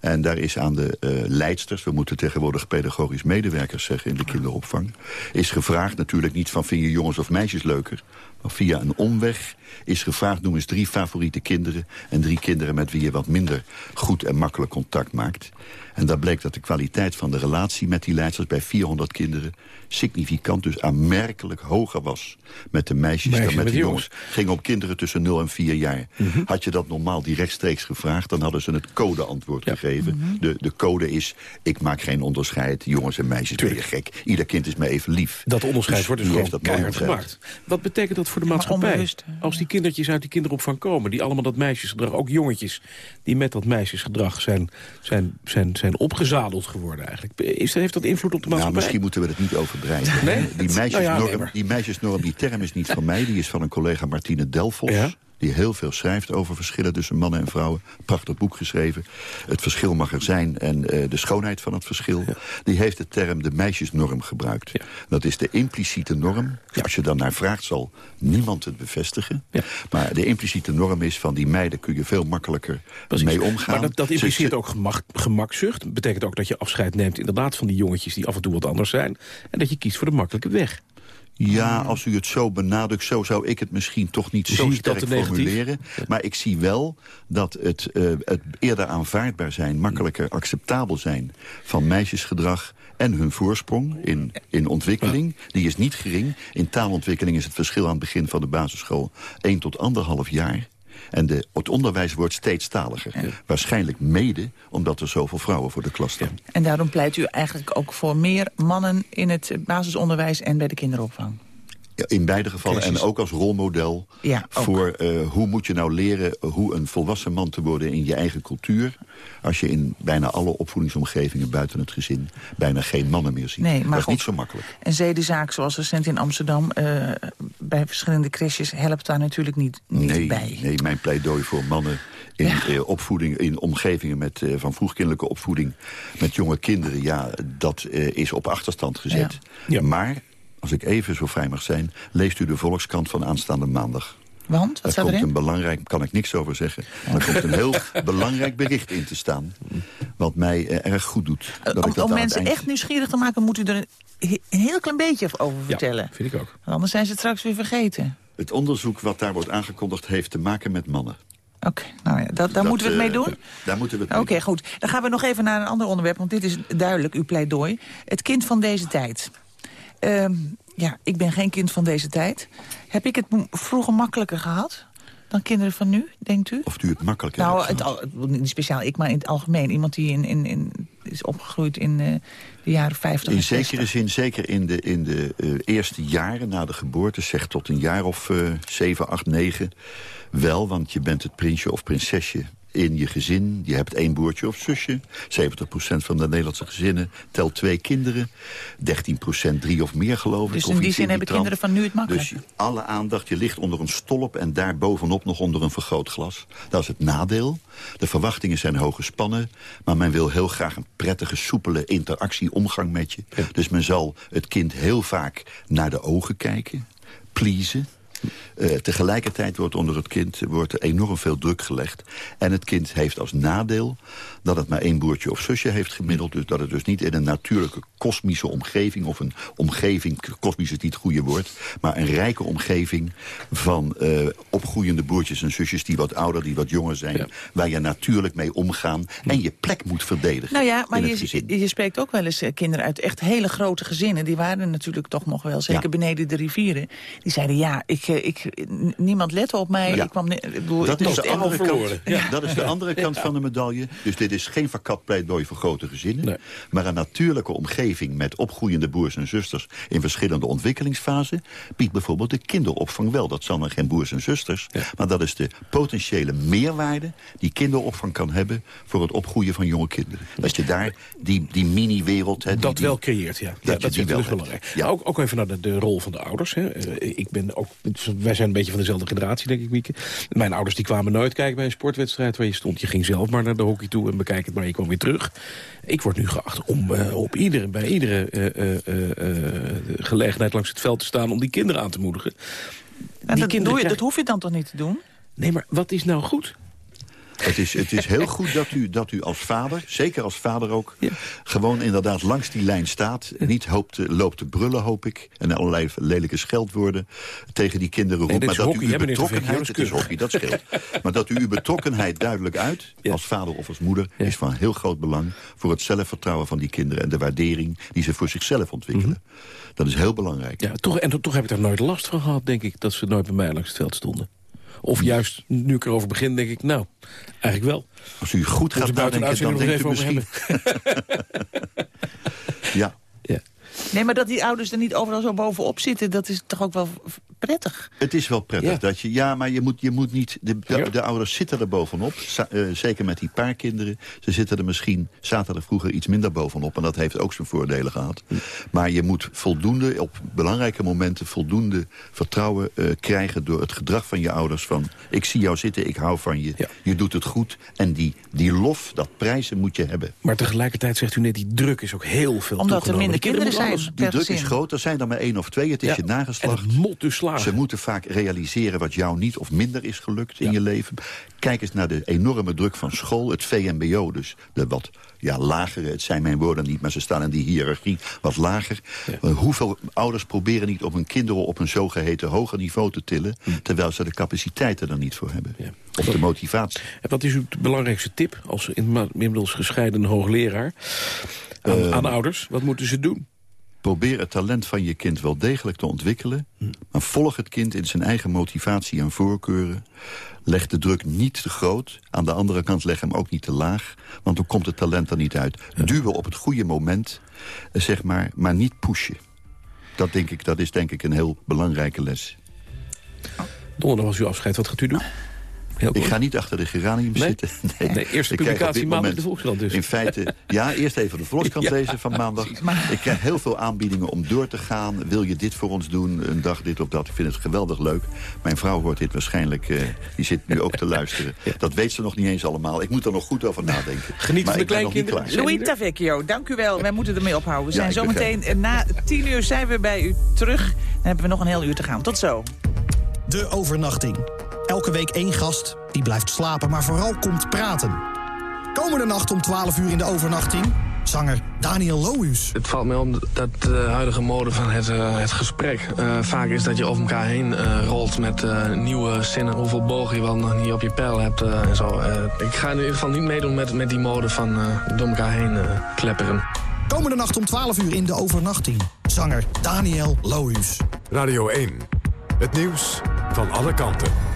Speaker 11: En daar is aan de uh, leidsters, we moeten tegenwoordig pedagogisch medewerkers zeggen in de kinderopvang, is gevraagd natuurlijk niet van vind je jongens of meisjes leuker, via een omweg is gevraagd noem eens drie favoriete kinderen en drie kinderen met wie je wat minder goed en makkelijk contact maakt. En daar bleek dat de kwaliteit van de relatie met die leidsters bij 400 kinderen significant, dus aanmerkelijk hoger was met de meisjes dan met, de jongens. Ging op kinderen tussen 0 en 4 jaar. Mhm. Had je dat normaal die rechtstreeks gevraagd, dan hadden ze het codeantwoord gegeven. Mhm. de, de code is, ik maak geen onderscheid, jongens en meisjes, ben je gek. Ieder kind is me even lief.
Speaker 4: Dat onderscheid dus wordt dus gewoon keihard gemaakt. Wat betekent dat voor de maatschappij? Als die kindertjes uit die kinderopvang komen, die allemaal dat meisjesgedrag, ook jongetjes, die met dat meisjesgedrag zijn, zijn, zijn, zijn opgezadeld geworden eigenlijk. Is, heeft dat invloed op de nou, maatschappij? Nou,
Speaker 11: misschien moeten we het niet overbreiden. Nee? Die, meisjesnorm, nou die meisjesnorm, die term is niet van mij, die is van een collega Martine Delfos. Ja? Die heel veel schrijft over verschillen tussen mannen en vrouwen. Prachtig boek geschreven. Het verschil mag er zijn en uh, de schoonheid van het verschil. Die heeft de term de meisjesnorm gebruikt. Dat is de impliciete norm. Als je dan naar vraagt zal niemand het bevestigen. Maar de impliciete norm is van die meiden kun je veel makkelijker mee omgaan.
Speaker 4: Maar dat, dat impliceert ook gemak, gemakzucht. Dat betekent ook dat je afscheid neemt inderdaad van die jongetjes die af en toe wat anders zijn. En dat je kiest voor de makkelijke weg.
Speaker 11: Ja, als u het zo benadrukt, zo zou ik het misschien toch niet zo sterk formuleren. Maar ik zie wel dat het, uh, het eerder aanvaardbaar zijn, makkelijker acceptabel zijn van meisjesgedrag en hun voorsprong in, in ontwikkeling. Die is niet gering. In taalontwikkeling is het verschil aan het begin van de basisschool 1 tot anderhalf jaar. En de, het onderwijs wordt steeds taliger. Waarschijnlijk mede omdat er zoveel vrouwen voor de klas staan.
Speaker 5: En daarom pleit u eigenlijk ook voor meer mannen in het basisonderwijs en bij de kinderopvang?
Speaker 11: In beide gevallen. En ook als rolmodel voor uh, hoe moet je nou leren... hoe een volwassen man te worden in je eigen cultuur... als je in bijna alle opvoedingsomgevingen buiten het gezin... bijna geen mannen meer ziet. Nee, maar dat is niet zo makkelijk.
Speaker 5: Een zedenzaak zoals recent in Amsterdam... Uh, bij verschillende crèches helpt daar natuurlijk niet, niet
Speaker 11: nee,
Speaker 5: bij.
Speaker 11: Nee, mijn pleidooi voor mannen in uh, opvoeding, in omgevingen met, uh, van vroegkindelijke opvoeding met jonge kinderen, ja, dat uh, is op achterstand gezet. Ja. Maar als ik even zo vrij mag zijn, leest u de Volkskrant van aanstaande maandag.
Speaker 5: Want? Wat
Speaker 11: er komt een belangrijk, kan ik niks over zeggen. er komt een heel belangrijk bericht in te staan. Wat mij eh, erg goed doet.
Speaker 5: Dat om, om mensen echt nieuwsgierig te maken, moet u er een heel klein beetje over vertellen. Ja,
Speaker 4: vind ik ook.
Speaker 5: Anders zijn ze het straks weer vergeten.
Speaker 11: Het onderzoek wat daar wordt aangekondigd heeft te maken met mannen.
Speaker 5: Oké, nou ja, dat, daar moeten we het mee doen? Uh,
Speaker 11: daar moeten we het
Speaker 5: Oké, goed. Dan gaan we nog even naar een ander onderwerp, want dit is duidelijk, uw pleidooi. Het kind van deze tijd. Uh, ja, ik ben geen kind van deze tijd. Heb ik het vroeger makkelijker gehad? dan kinderen van nu, denkt u?
Speaker 11: Of u het makkelijker
Speaker 5: Nou, het, niet speciaal ik, maar in het algemeen. Iemand die in, in, in is opgegroeid in uh, de jaren 50
Speaker 11: In zekere zin, zeker in de, in de uh, eerste jaren na de geboorte... zeg tot een jaar of uh, 7, 8, 9... wel, want je bent het prinsje of prinsesje in je gezin. Je hebt één broertje of zusje. 70% van de Nederlandse gezinnen telt twee kinderen. 13% drie of meer geloof ik.
Speaker 5: Dus in die zin hebben kinderen van nu het makkelijk.
Speaker 11: Dus alle aandacht, je ligt onder een stolp en daar bovenop nog onder een vergrootglas. Dat is het nadeel. De verwachtingen zijn hoog gespannen. Maar men wil heel graag een prettige, soepele interactie, omgang met je. Dus men zal het kind heel vaak naar de ogen kijken. Pleasen, uh, tegelijkertijd wordt onder het kind wordt er enorm veel druk gelegd. En het kind heeft als nadeel dat het maar één broertje of zusje heeft gemiddeld. Dus dat het dus niet in een natuurlijke kosmische omgeving... of een omgeving, kosmisch is niet het goede woord... maar een rijke omgeving van uh, opgroeiende broertjes en zusjes... die wat ouder, die wat jonger zijn... waar je natuurlijk mee omgaan en je plek moet verdedigen.
Speaker 5: Nou ja, maar je, je, spreekt ook wel eens uh, kinderen uit echt hele grote gezinnen. Die waren natuurlijk toch nog wel, zeker beneden de rivieren. Die zeiden, ja, ik ik, ik, niemand lette op mij. Ik kwam, ik bedoel,
Speaker 11: dat, is de andere
Speaker 4: kant,
Speaker 11: ja. dat is de andere kant van de medaille. Dus dit is geen verkat pleidooi voor grote gezinnen. Maar een natuurlijke omgeving met opgroeiende broers en zusters... in verschillende ontwikkelingsfasen... biedt bijvoorbeeld de kinderopvang wel. Dat zijn dan geen broers en zusters. Maar dat is de potentiële meerwaarde die kinderopvang kan hebben... voor het opgroeien van jonge kinderen. Dat je daar die, die mini-wereld...
Speaker 4: Dat wel creëert, ja. Dat, dat is dus belangrijk. Ja. Ook, ook even naar de, de rol van de ouders. Hè. Eh, ik ben ook, wij zijn een beetje van dezelfde generatie, denk ik, Mieke. Mijn ouders die kwamen nooit kijken bij een sportwedstrijd waar je stond. Je ging zelf maar naar de hockey toe en bekijk het, maar je kwam weer terug. Ik word nu geacht om uh, op iedere, bij iedere uh, gelegenheid langs het veld te staan... om die kinderen aan te moedigen.
Speaker 5: En dat, doe je, dat hoef je dan toch niet te doen?
Speaker 4: Nee, maar wat is nou goed?
Speaker 11: Het is, het is heel goed dat u, dat u als vader, zeker als vader ook... gewoon inderdaad langs die lijn staat. Niet hoopt, loopt te brullen, hoop ik. En allerlei lelijke scheldwoorden tegen die kinderen roept.
Speaker 4: maar
Speaker 11: dat
Speaker 4: hockey,
Speaker 11: u uw betrokkenheid... Het is hockey, dat scheelt. maar dat u uw betrokkenheid duidelijk uit, als vader of als moeder... is van heel groot belang voor het zelfvertrouwen van die kinderen... en de waardering die ze voor zichzelf ontwikkelen. Mhm. Dat is heel belangrijk.
Speaker 4: Ja, toch, en toch heb ik daar nooit last van gehad, denk ik... dat ze nooit bij mij langs het veld stonden. Of juist, nu ik erover begin, denk ik, nou, eigenlijk wel.
Speaker 11: Als u goed gaat nadenken, dan denkt u misschien... ja.
Speaker 5: Nee, maar dat die ouders er niet overal zo bovenop zitten... dat is toch ook wel prettig.
Speaker 11: Het is wel prettig. Ja, dat je, ja maar je moet, je moet niet... De, de, ouders zitten er bovenop. Uh, zeker met die paar kinderen. Ze zitten er misschien, zaten er vroeger iets minder bovenop. En dat heeft ook zijn voordelen gehad. Maar je moet voldoende, op belangrijke momenten... voldoende vertrouwen uh, krijgen door het gedrag van je ouders. Van, ik zie jou zitten, ik hou van je. Ja. Je doet het goed. En die, die lof, dat prijzen moet je hebben.
Speaker 4: Maar tegelijkertijd zegt u net, die druk is ook heel veel
Speaker 5: Omdat er minder kinderen zijn.
Speaker 11: Die druk is groot. Er zijn er maar één of twee. Het is je nageslacht.
Speaker 4: En het mot dus
Speaker 11: ze moeten vaak realiseren wat jou niet of minder is gelukt in je leven. Kijk eens naar de enorme druk van school, het VMBO dus. De wat ja, lagere, het zijn mijn woorden niet, maar ze staan in die hiërarchie wat lager. Eh, hoeveel ouders proberen niet om hun kinderen op een zogeheten hoger niveau te tillen... Hm. terwijl ze de capaciteiten er niet voor hebben. Ja. Of de motivatie.
Speaker 4: En wat is uw belangrijkste tip als inmiddels gescheiden hoogleraar aan, uh, aan ouders? Wat moeten ze doen?
Speaker 11: Probeer het talent van je kind wel degelijk te ontwikkelen... Maar volg het kind in zijn eigen motivatie en voorkeuren. Leg de druk niet te groot. Aan de andere kant leg hem ook niet te laag. Want dan komt het talent er niet uit. Duwen op het goede moment, eh, zeg maar, maar niet pushen. Dat, denk ik, dat is denk ik een heel belangrijke les.
Speaker 4: Donderdag was uw afscheid. Wat gaat u doen?
Speaker 11: Ik ga niet achter de geranium zitten.
Speaker 4: Nee, nee eerste publicatie maandag de Volkskrant dus.
Speaker 11: In feite, ja, eerst even de Volkskrant lezen van maandag. Ik krijg heel veel aanbiedingen om door te gaan. Wil je dit voor ons doen, een dag dit of dat? Ik vind het geweldig leuk. Mijn vrouw hoort dit waarschijnlijk, uh, die zit nu ook te luisteren. Dat weet ze nog niet eens allemaal. Ik moet er nog goed over nadenken.
Speaker 4: Geniet maar van de kleinkinderen.
Speaker 5: Louis Tavecchio, dank u wel. Wij moeten ermee ophouden. We zijn zometeen eh, na tien uur zijn we bij u terug. Dan hebben we nog een heel uur te gaan. Tot zo.
Speaker 12: De overnachting. Elke week één gast die blijft slapen, maar vooral komt praten. Komende nacht om 12 uur in de overnachting... zanger Daniel Lohuus.
Speaker 13: Het valt mij op dat de huidige mode van het, uh, het gesprek... Uh, vaak is dat je over elkaar heen uh, rolt met nieuwe zinnen... hoeveel bogen je wel nog niet op je pijl hebt en zo. ik ga in ieder geval niet meedoen met, met die mode van door elkaar heen klepperen.
Speaker 12: Komende nacht om 12 uur in de overnachting. Zanger Daniel Lohuus.
Speaker 3: Radio 1. Het nieuws van alle kanten.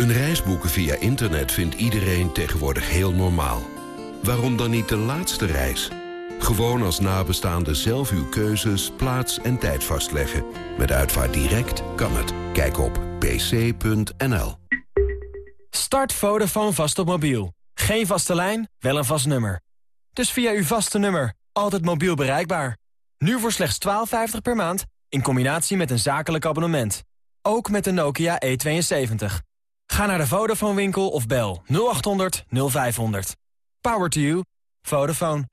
Speaker 14: Een reis boeken via internet vindt iedereen tegenwoordig heel normaal. Waarom dan niet de laatste reis? Gewoon als nabestaande zelf uw keuzes, plaats en tijd vastleggen. Met Uitvaart Direct kan het. Kijk op pc.nl.
Speaker 15: Start Vodafone vast op mobiel. Geen vaste lijn, wel een vast nummer. Dus via uw vaste nummer, altijd mobiel bereikbaar. Nu voor slechts 12,50 per maand, in combinatie met een zakelijk abonnement. Ook met de Nokia E72. Ga naar de Vodafone winkel of bel 0800 0500. Power to you. Vodafone.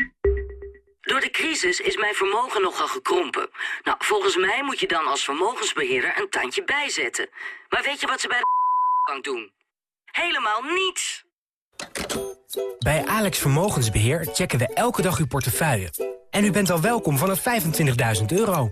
Speaker 16: Door de crisis is mijn vermogen nogal gekrompen. Nou, volgens mij moet je dan als vermogensbeheerder een tandje bijzetten. Maar weet je wat ze bij de bank doen? Helemaal niets.
Speaker 17: Bij Alex Vermogensbeheer checken we elke dag uw portefeuille. En u bent al welkom vanaf 25.000 euro.